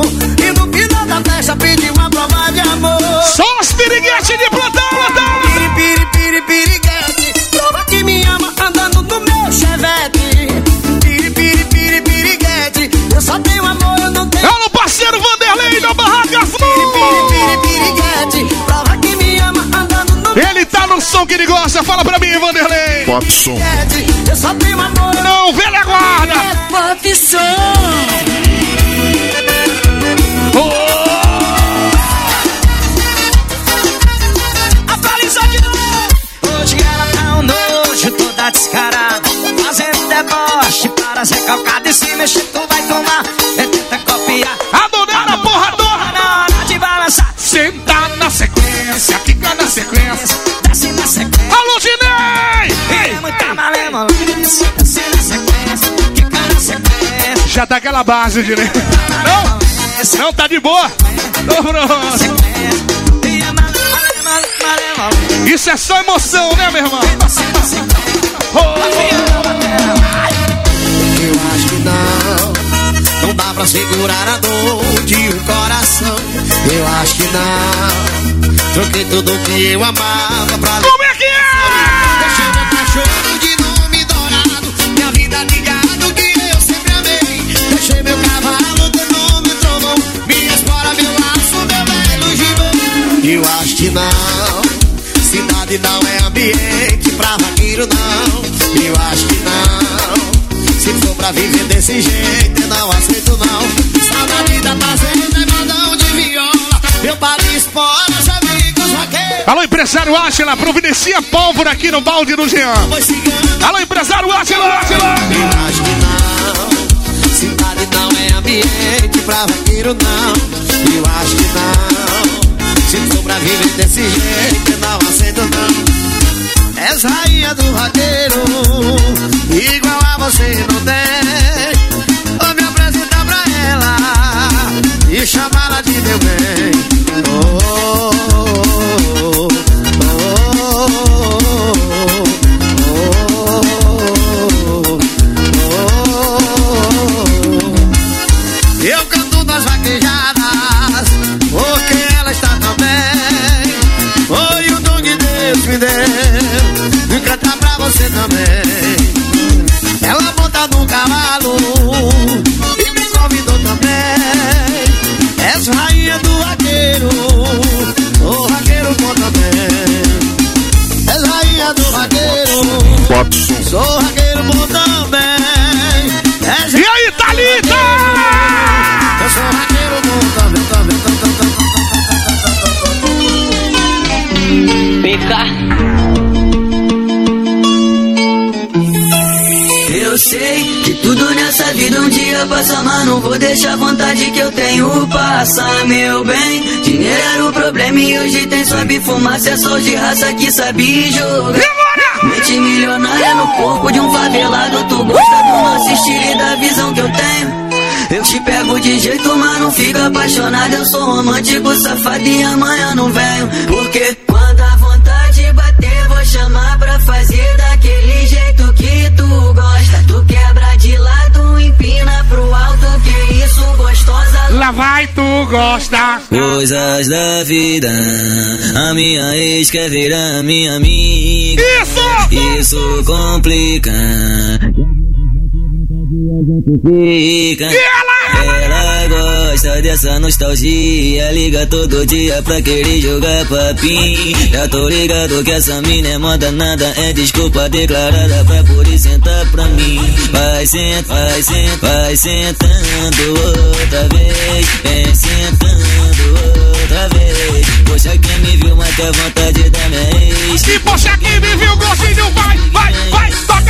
Som que ele gosta. Fala pra mim, Vanderlei. Pop som. Não, velha guarda. É pop som. Atualizou de novo. Hoje ela tá um nojo, toda descarada. Fazendo deboche para ser calcada e se mexer, Já tá aquela base, Ginei. Não, não, tá de boa. Tô pronto. Isso é só emoção, né, meu irmão? Eu acho que não, não dá pra segurar a dor de um coração. Eu acho que não, troquei tudo que eu amava pra. Como é que é? Deixei meu cachorro de Que não, cidade não é ambiente pra vaqueiro não. Eu acho que não. Se for pra viver desse jeito, eu não aceito não. Saudade da fazenda é modão de viola. Meu padre espora, os amigos vaqueiros. Alô, empresário Átila, providencia pólvora aqui no balde do Jean. Alô, empresário Átila. Eu acho que não. Cidade não é ambiente pra vaqueiro, não. Eu acho que não. Se viver desse jeito, eu não aceito, não. És rainha do vaqueiro, igual a você não tem. Vou me apresentar pra ela e chamá-la de meu bem. Oh, oh, oh, você também. Ela monta no cavalo e me convidou também. És rainha do vaqueiro, o vaqueiro bom também. És rainha do vaqueiro, sou vaqueiro bom também. E aí, Thalita? eu sou vaqueiro bom também, também, também, também. PK. Sei que tudo nessa vida um dia passa, mas não vou deixar a vontade que eu tenho passar, meu bem. Dinheiro era o problema e hoje tem sobe fumaça, é só de raça que sabe jogar. Mente milionária no corpo de um favelado, tu gosta do nosso estilo e da visão que eu tenho. Eu te pego de jeito, mas não fica apaixonado. Eu sou romântico, safado e amanhã não venho. Porque vai tu gosta. Coisas da vida, a minha ex quer virar minha amiga. Isso! Isso complica. E ela Dessa nostalgia, liga todo dia pra querer jogar é papinho. Já tô ligado que essa mina é moda nada, é desculpa declarada pra poder sentar pra mim. Vai sentar vai sentar vai sentando outra vez, vem sentando outra vez. Poxa, quem me viu mata a vontade da minha ex. E poxa, quem me viu, gostinho, vai, vai, vai, toca.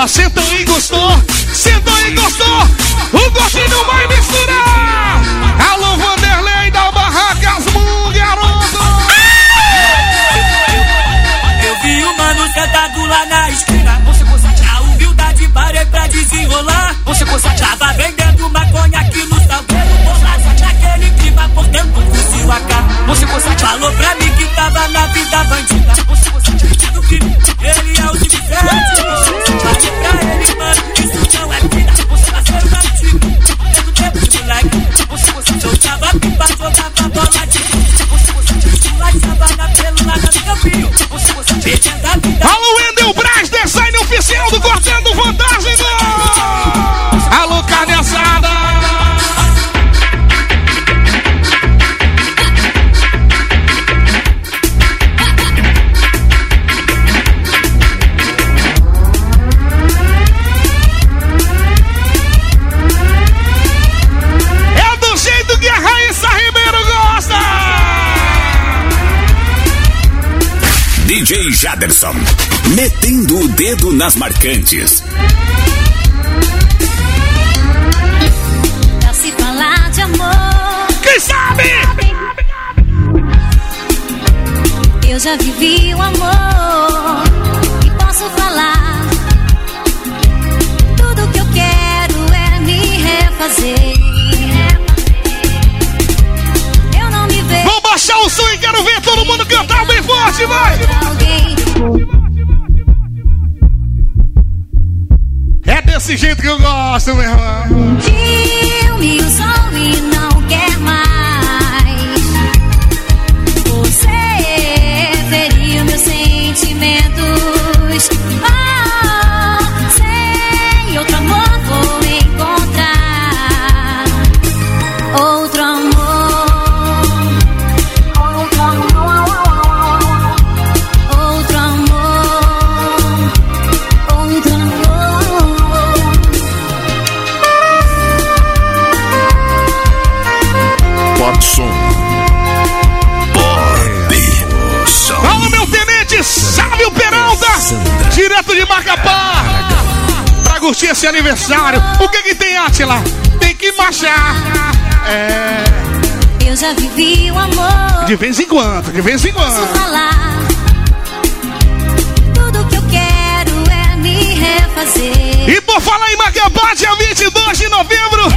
Lacer DJ Jaderson, metendo o dedo nas marcantes. Pra se falar de amor. Quem sabe? Eu já vivi o amor e posso falar. Tudo que eu quero é me refazer. baixar o som e quero ver todo mundo cantar bem forte, vai! É desse jeito que eu gosto, meu irmão. Kill me, não. Marca pá! Pra curtir esse aniversário. O que que tem, Atila? Tem que marchar. É. Eu já vivi o amor. De vez em quando, de vez em Posso quando. falar. Tudo que eu quero é me refazer. E por falar em Macapá, dia 22 de novembro,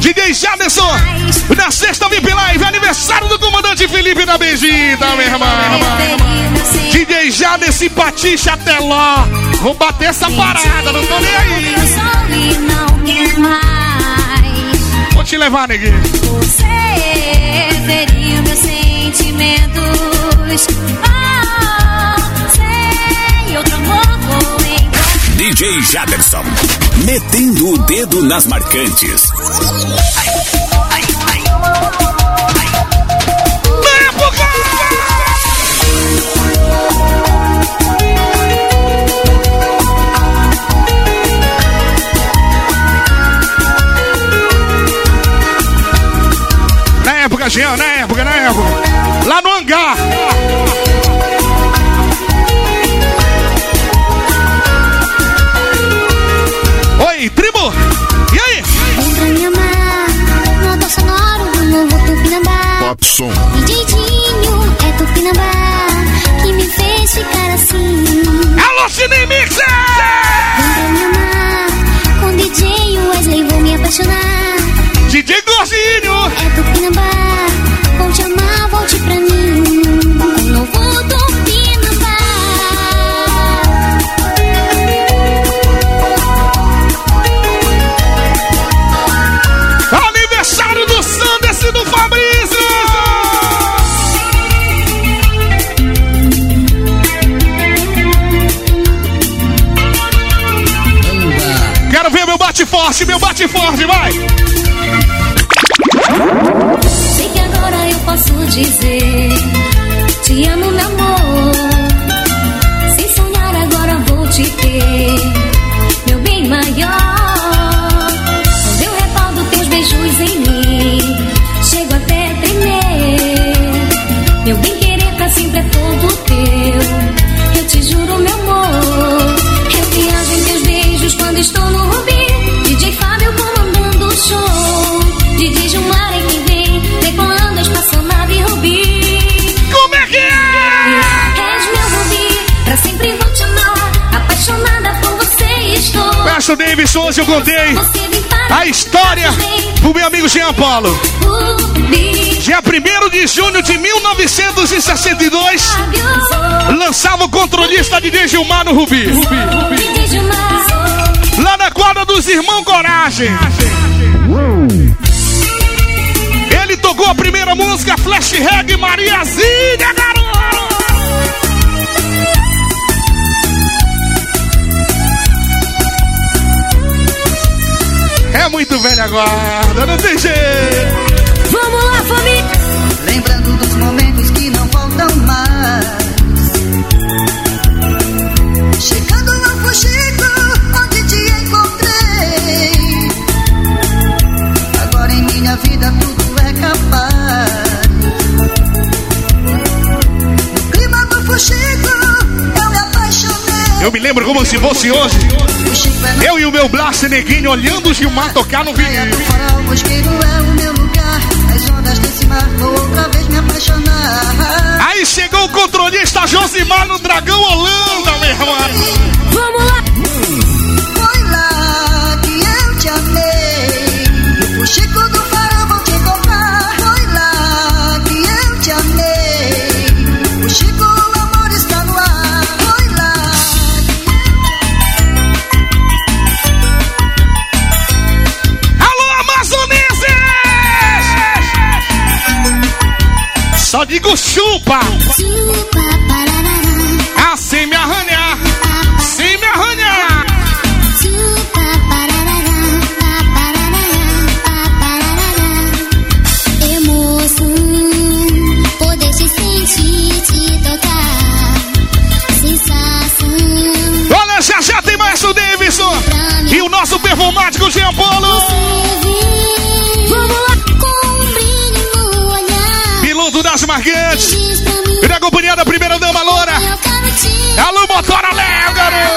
DJ Jaderson, na sexta VIP Live, aniversário do comandante Felipe da Beijita, meu irmão. DJ Jaderson Patixa até lá. Vou bater essa parada, não tô nem aí. Eu sou não quer mais. Vou te levar, neguinho. Você feriu meus sentimentos. Oh, outro amor. DJ Jaderson, metendo o dedo nas marcantes. Popson. Didinho é Tupinambá que me fez ficar assim. Alô, Cine Mixer! Forte, meu bate forte, vai! Sei que agora eu posso dizer Te amo, meu amor Sem sonhar agora vou te ter Meu bem maior Quando eu recordo teus beijos em mim Peço, Davidson, hoje eu contei a história pro meu amigo Jean Paulo. Dia 1 de junho de 1962, lançava o controlista DJ Gilmar no Rubi. Lá na quadra dos Irmãos Coragem. Ele tocou a primeira música, Flash Reggae Mariazinha, garoto! É muito velho agora, não tem jeito. Vamos lá, família! Eu me lembro como se fosse hoje. Eu e o meu Blast Neguinho olhando o Gilmar tocar no vinil. O é o meu lugar. As ondas desse mar vou outra vez me apaixonar. Aí chegou o controlista Josimar no Dragão Holanda, meu irmão. Vamos lá! Só digo chupa! Marcantes! E da companhia da primeira dama Loura! Alô, motora Léo, garoto!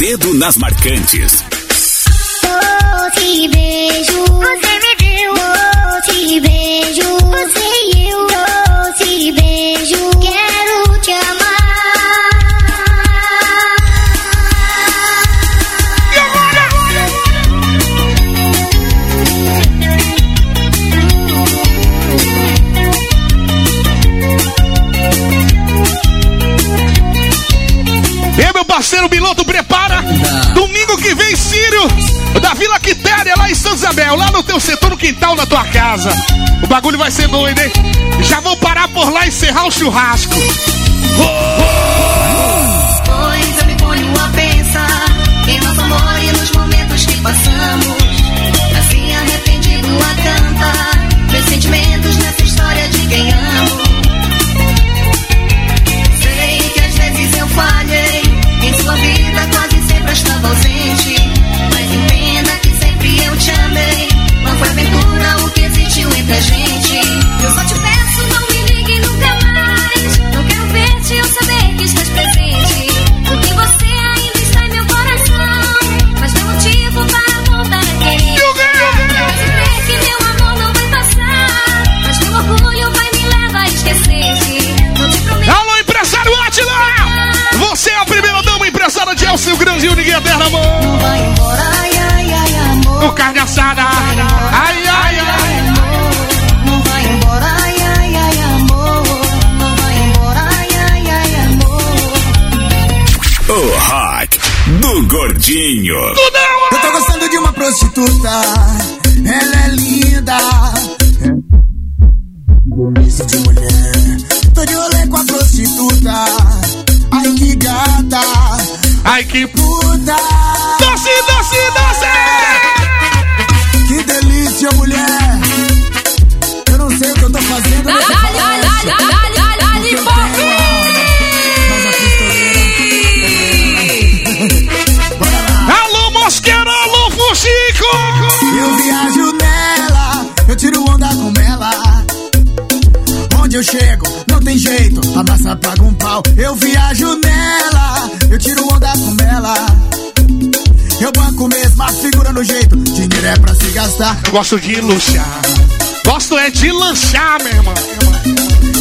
Dedo nas marcantes. Quintal da tua casa. O bagulho vai ser doido, hein? Já vou parar por lá e encerrar o churrasco. Pois eu me ponho a pensar em nosso amor e nos momentos que passamos. Assim arrependido a cantar meus sentimentos nessa história carne assada. Ai, ai, ai. Não vai embora, ai, ai, ai, amor. Não vai embora, ai, ai, ai, amor. O Hot do Gordinho. Eu tô gostando de uma prostituta, ela é linda. Delícia de mulher. Tô de rolê com a prostituta. Ai que gata. Ai que puta. Alô, Mosqueiro, alô, Fuxico. Eu viajo nela, eu tiro onda com ela. Onde eu chego, não tem jeito, a massa paga um pau. Eu viajo nela, eu tiro onda com ela. Eu banco mesmo, a figura no jeito, dinheiro é pra se gastar. Eu gosto de luxar. Gosto é de lanchar, meu irmão.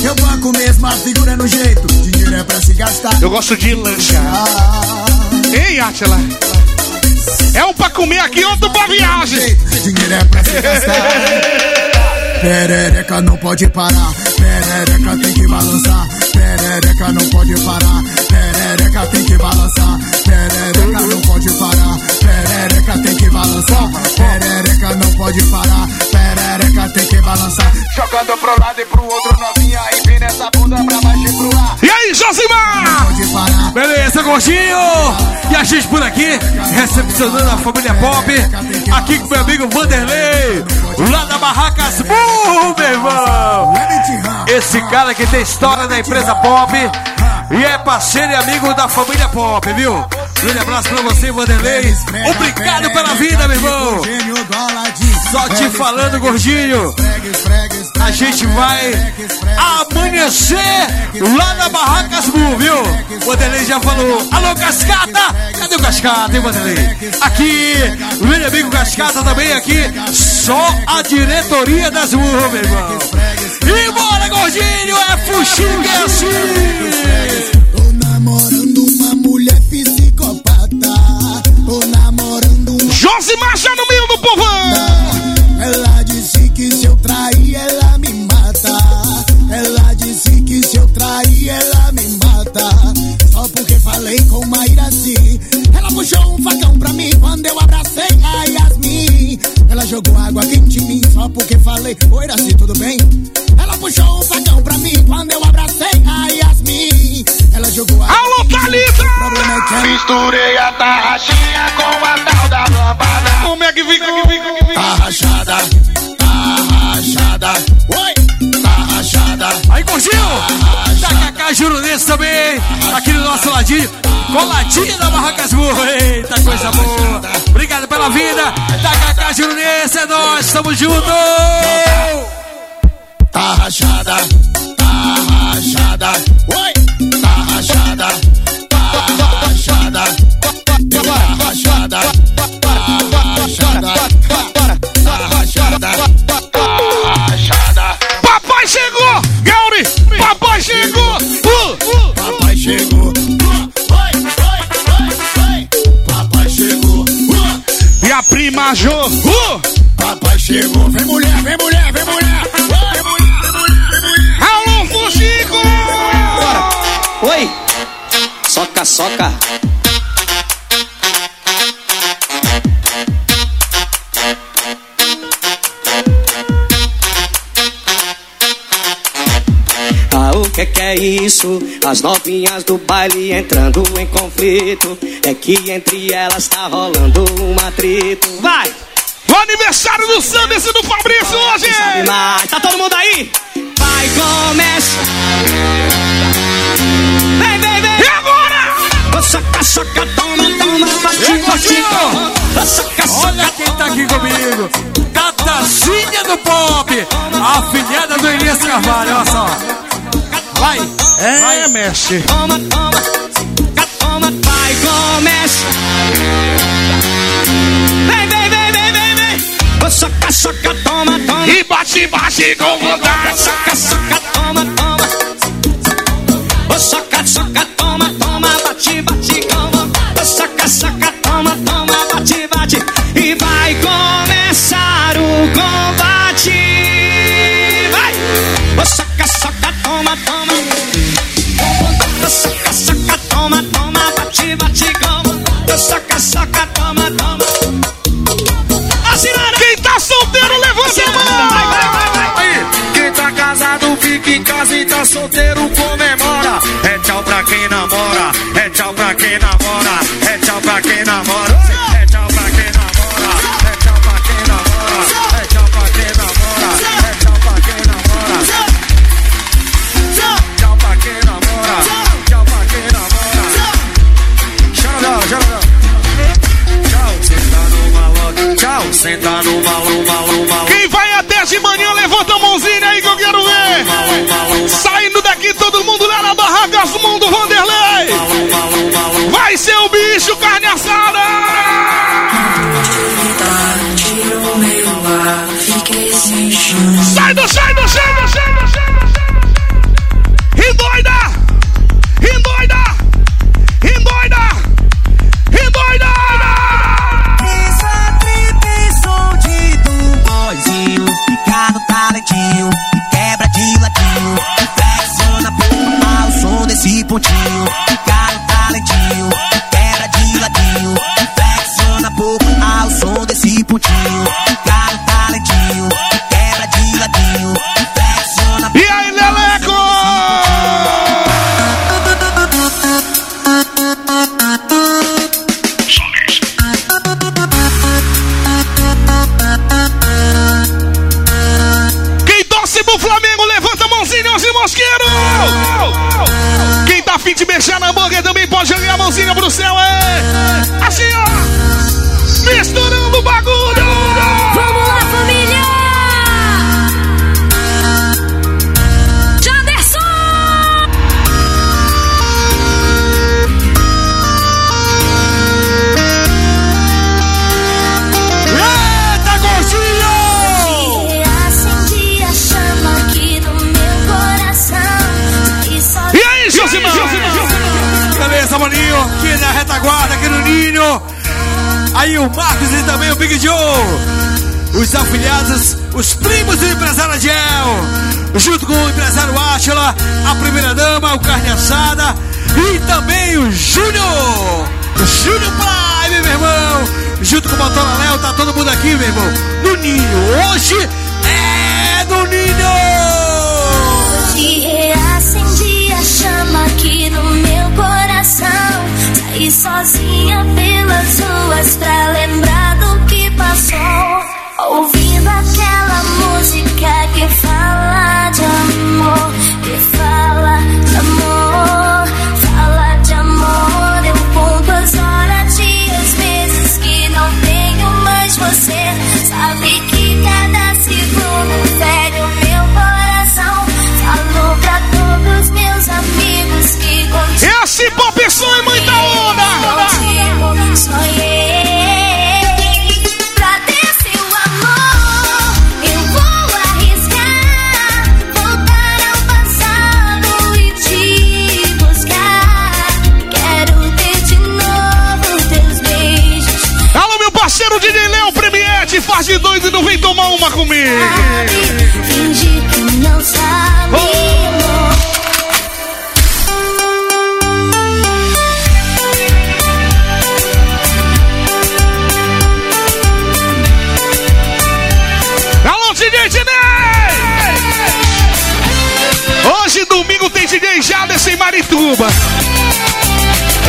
Eu banco mesmo, a figura no jeito, dinheiro é pra se gastar. Eu gosto de lanchar. Ei, Atila. É um pra comer aqui, outro pra viagem. Dinheiro é pra se gastar. Perereca não pode parar, perereca tem que balançar. Perereca não pode parar, perereca tem que balançar. Perereca não pode parar, perereca tem que balançar. Perereca não pode parar, perereca tem que balançar. Jogando pro lado e pro outro novinha e vem nessa bunda pra baixo e pro ar. E aí, Josimar? Beleza, gordinho! E a gente por aqui, recepcionando a família Pop, aqui com meu amigo Vanderlei, lá da Barracas Burro, meu irmão! Esse cara que tem história na empresa Pop e é parceiro e amigo da família Pop, viu? Grande abraço pra você, Vanderlei. Obrigado pela vida, meu irmão! Só te falando, gordinho, a gente vai amanhecer lá na Barracas Burro, viu? Vanderlei já falou, alô Cascata! Cadê o Cascata, hein, Vanderlei? Aqui, meu amigo Cascata também aqui, só a diretoria das burras, meu irmão. E bora, gordinho, é fuxico, é assim! Tô namorando uma Josimar já no meio do povão. Ela disse que se eu trair, ela me mata. Ela disse que se eu trair, ela me mata. Só porque falei com Mairaci. Ela puxou um facão pra mim quando eu abracei a Yasmin. Ela jogou água quente em mim só porque falei: Oi, Iraci, tudo bem? Ela puxou um facão pra mim quando eu abracei a Yasmin. Ela jogou água Alô, Thalita! É que eu misturei a tarraxinha com a tal da lambada. Como é que fica? Como é que fica? Tá rachada, tá rachada. Oi, tá rachada. Aí, gordinho, taca a Jurunense também, aqui no nosso ladinho, coladinho da Barracas Burro. Eita, coisa boa. Obrigado pela vida da Cacá Jurunense, é nós, estamos juntos. Tá rachada, tá rachada, oi, tá rachada, tá rachada, tá rachada, tá rachada, tá rachada, tá rachada. E a prima Jo! Uh. papai chegou, vem mulher, vem mulher, vem mulher, vem mulher, vem mulher, vem mulher. Alô, Fuxico! Oi! Soca, soca. Que que é isso? As novinhas do baile entrando em conflito. É que entre elas tá rolando um atrito. Vai! O aniversário do Sanders e do Fabrício hoje! Tá todo mundo aí? Vai, começa! Vem, vem, vem! E agora? Soca, soca, toma, toma, bate, bate, Olha quem tá aqui comigo. É, vai. mexe. toma, toma, toma, vai, começa. Vem, vem, vem, vem, vem, vem. Soca, soca, toma, toma. E bate, bate com vontade. Soca, soca, toma, toma. Soca, soca, toma, toma, bate, bate, toma. Soca, soca, Soca, soca, toma, toma. Quem tá solteiro, levanta a mão! Vai, vai, vai, vai, vai. Quem tá casado fica em casa e tá solteiro comemora. É tchau pra quem namora, bicho, carne assada! Sai do, sai do, sai do, sai do, sai do! E doida! E doida! E doida! Isso é trip, som de do boizinho. Fica no talentinho e quebra de ladinho. Flexiona pouco ao som desse pontinho. Tá afim de Aí o Marcos e também o Big Joe. Os afiliados, os primos do empresário Adiel. Junto com o empresário Átila, a primeira dama, o carne assada. E também o Júnior. O Júnior Prime, meu irmão. Junto com o Motora Léo, tá todo mundo aqui, meu irmão. No Ninho. Hoje comigo. Finge que não sabe. Oh. Hoje, domingo, tem de Jaderson em Marituba.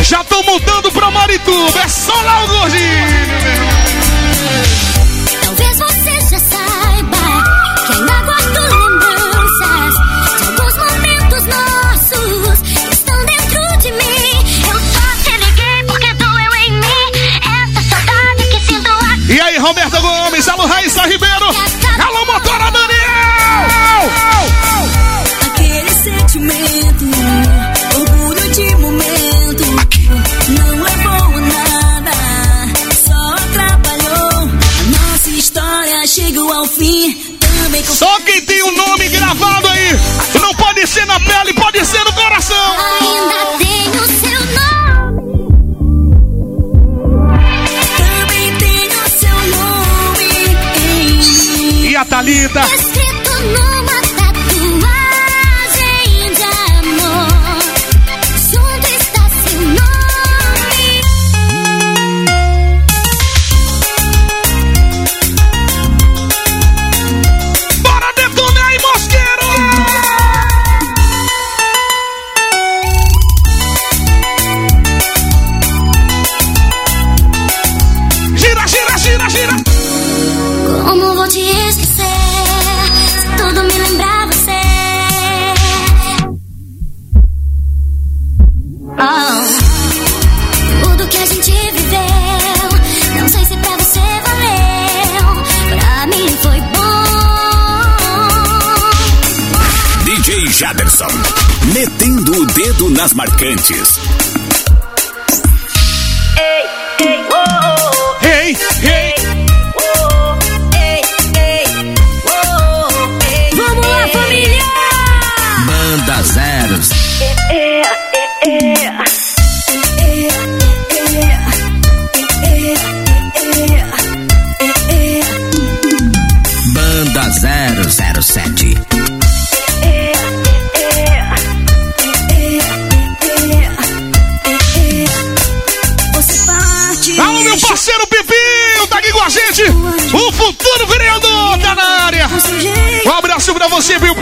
Já tô mudando pra Marituba. É só lá o gordinho. Roberto Gomes, alô Raíssa Ribeiro. vida. quentes. Ei, ei, oh, oh. ei, ei. Oh, ei, ei, ei oh, Vamos lá, família! Manda zeros. É, é, Civil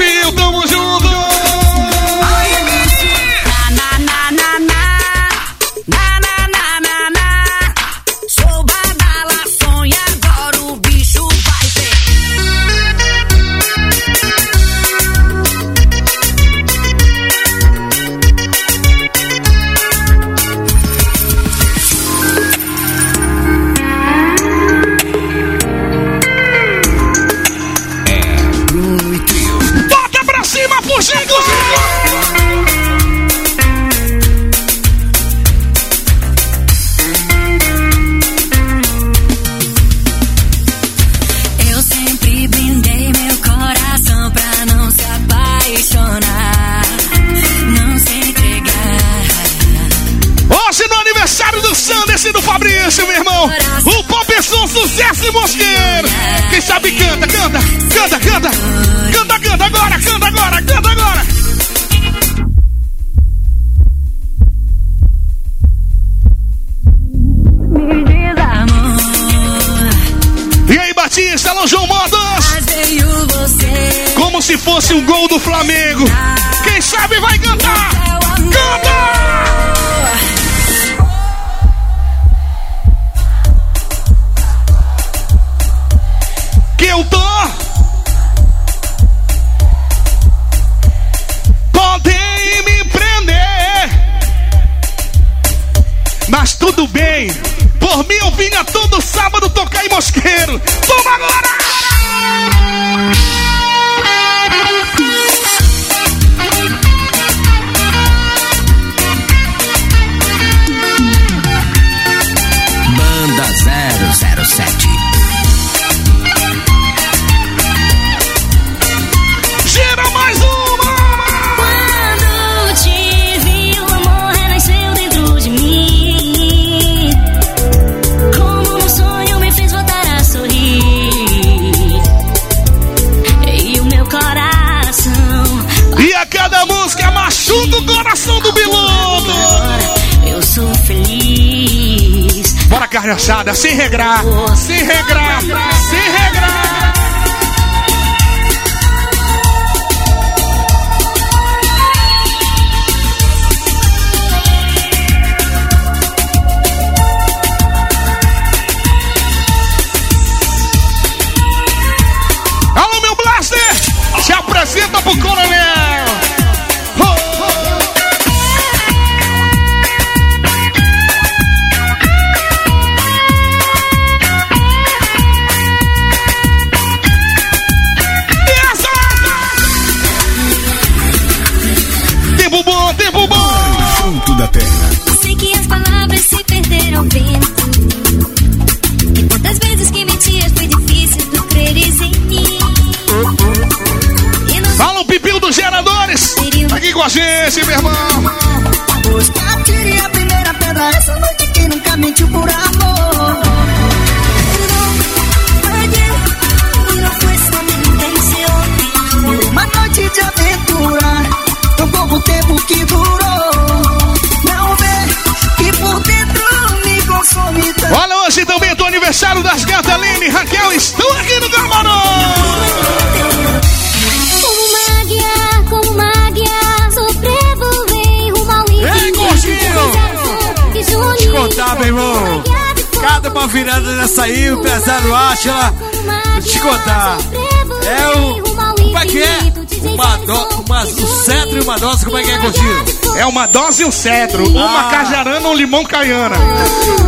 uma dose, como é que é, Gordinho? É uma dose e um cedro. Uma Ah. cajarana, um limão caiana.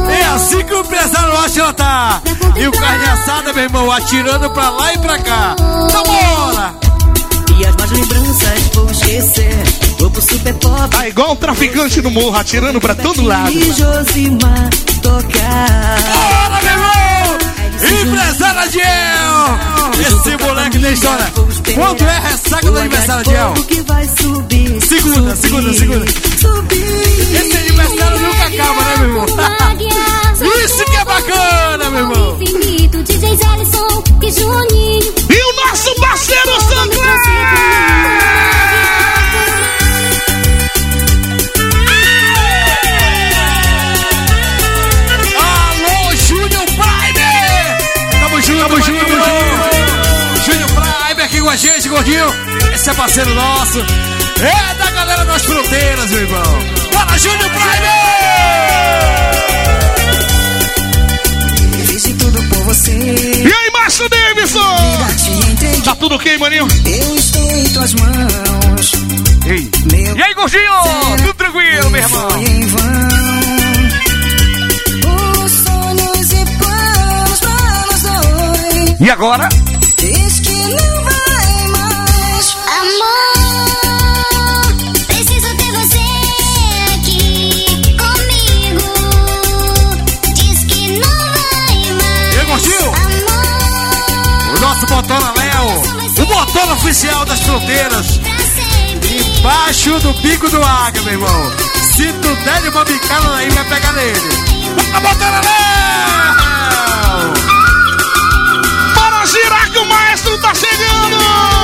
É assim que o empresário Átila tá. E o carne assada, meu irmão, atirando pra lá e pra cá. Então bora! E as más lembranças vou esquecer. Vou pro super pop. Tá igual um traficante no morro, atirando pra todo lado. E Josimar tocar. Bora, meu irmão! Empresário Adiel! Esse moleque tem história. Quanto é a ressaca do aniversário, vai subir. Segunda, segunda, segunda. Esse aniversário nunca acaba, né, meu irmão? Isso que é bacana, meu irmão! E o nosso parceiro Sancler! Com a gente, gordinho! Esse é parceiro nosso! É da galera das fronteiras, meu irmão! Bora, Júnior Prime! Fiz de tudo por você. E aí, Márcio Davidson? Tá tudo ok, maninho? Eu estou em tuas mãos. Ei. Meu E aí, gordinho? Tudo tranquilo, meu irmão? em vão. Os sonhos e planos pra nós dois. E agora? Botona oficial das fronteiras. Embaixo do bico do águia, meu irmão. Se tu der uma bicada aí, vai pegar nele. Bora, Botona Léo! Bora girar que o maestro tá chegando!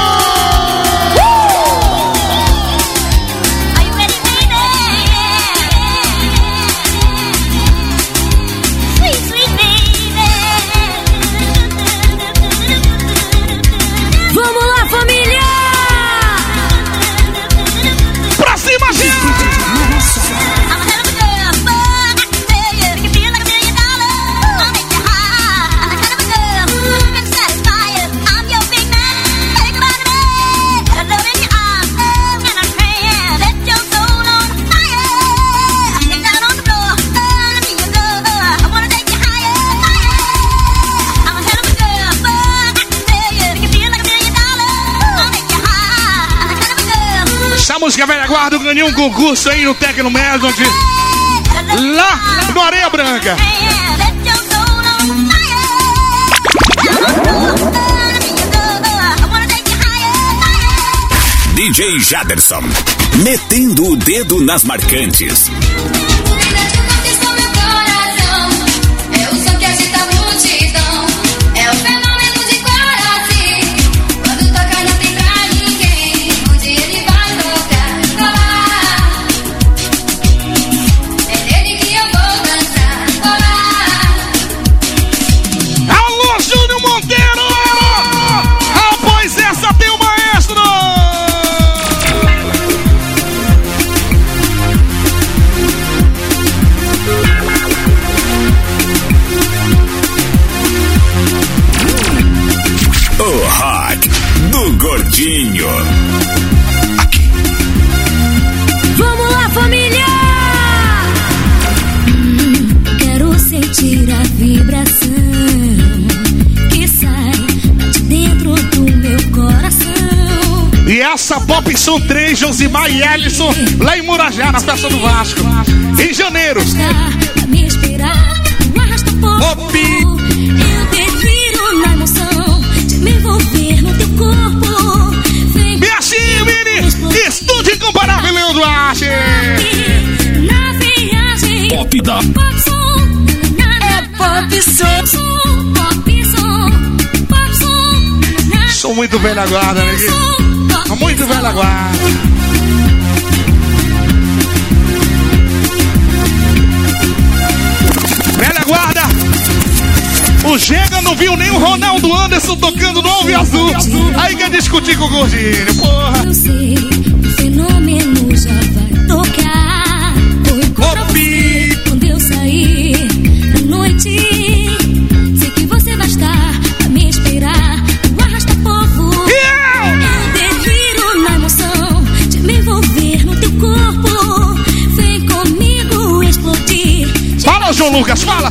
Velha guarda ganhou um concurso aí no Tecno Mesmo, lá no Areia Branca. DJ Jaderson. Metendo o dedo nas marcantes. Pop Som 3, Josimar e Ellison, lá em Murajá, na festa do Vasco. Em janeiro. Pouco. Eu prefiro na emoção de me envolver no teu corpo. Vem E assim, Mini, incomparável, Leandro Duarte. Pop som, é pop som, pop som, pop som. Sou muito velha guarda, né? Sou muito velha guarda. Velha guarda! O Chega não viu nem o Ronaldo Anderson tocando no Alve Azul. Aí quer discutir com o Gordinho, porra. Eu sei, o fenômeno já vai tocar. Você quando eu sair João Lucas, fala!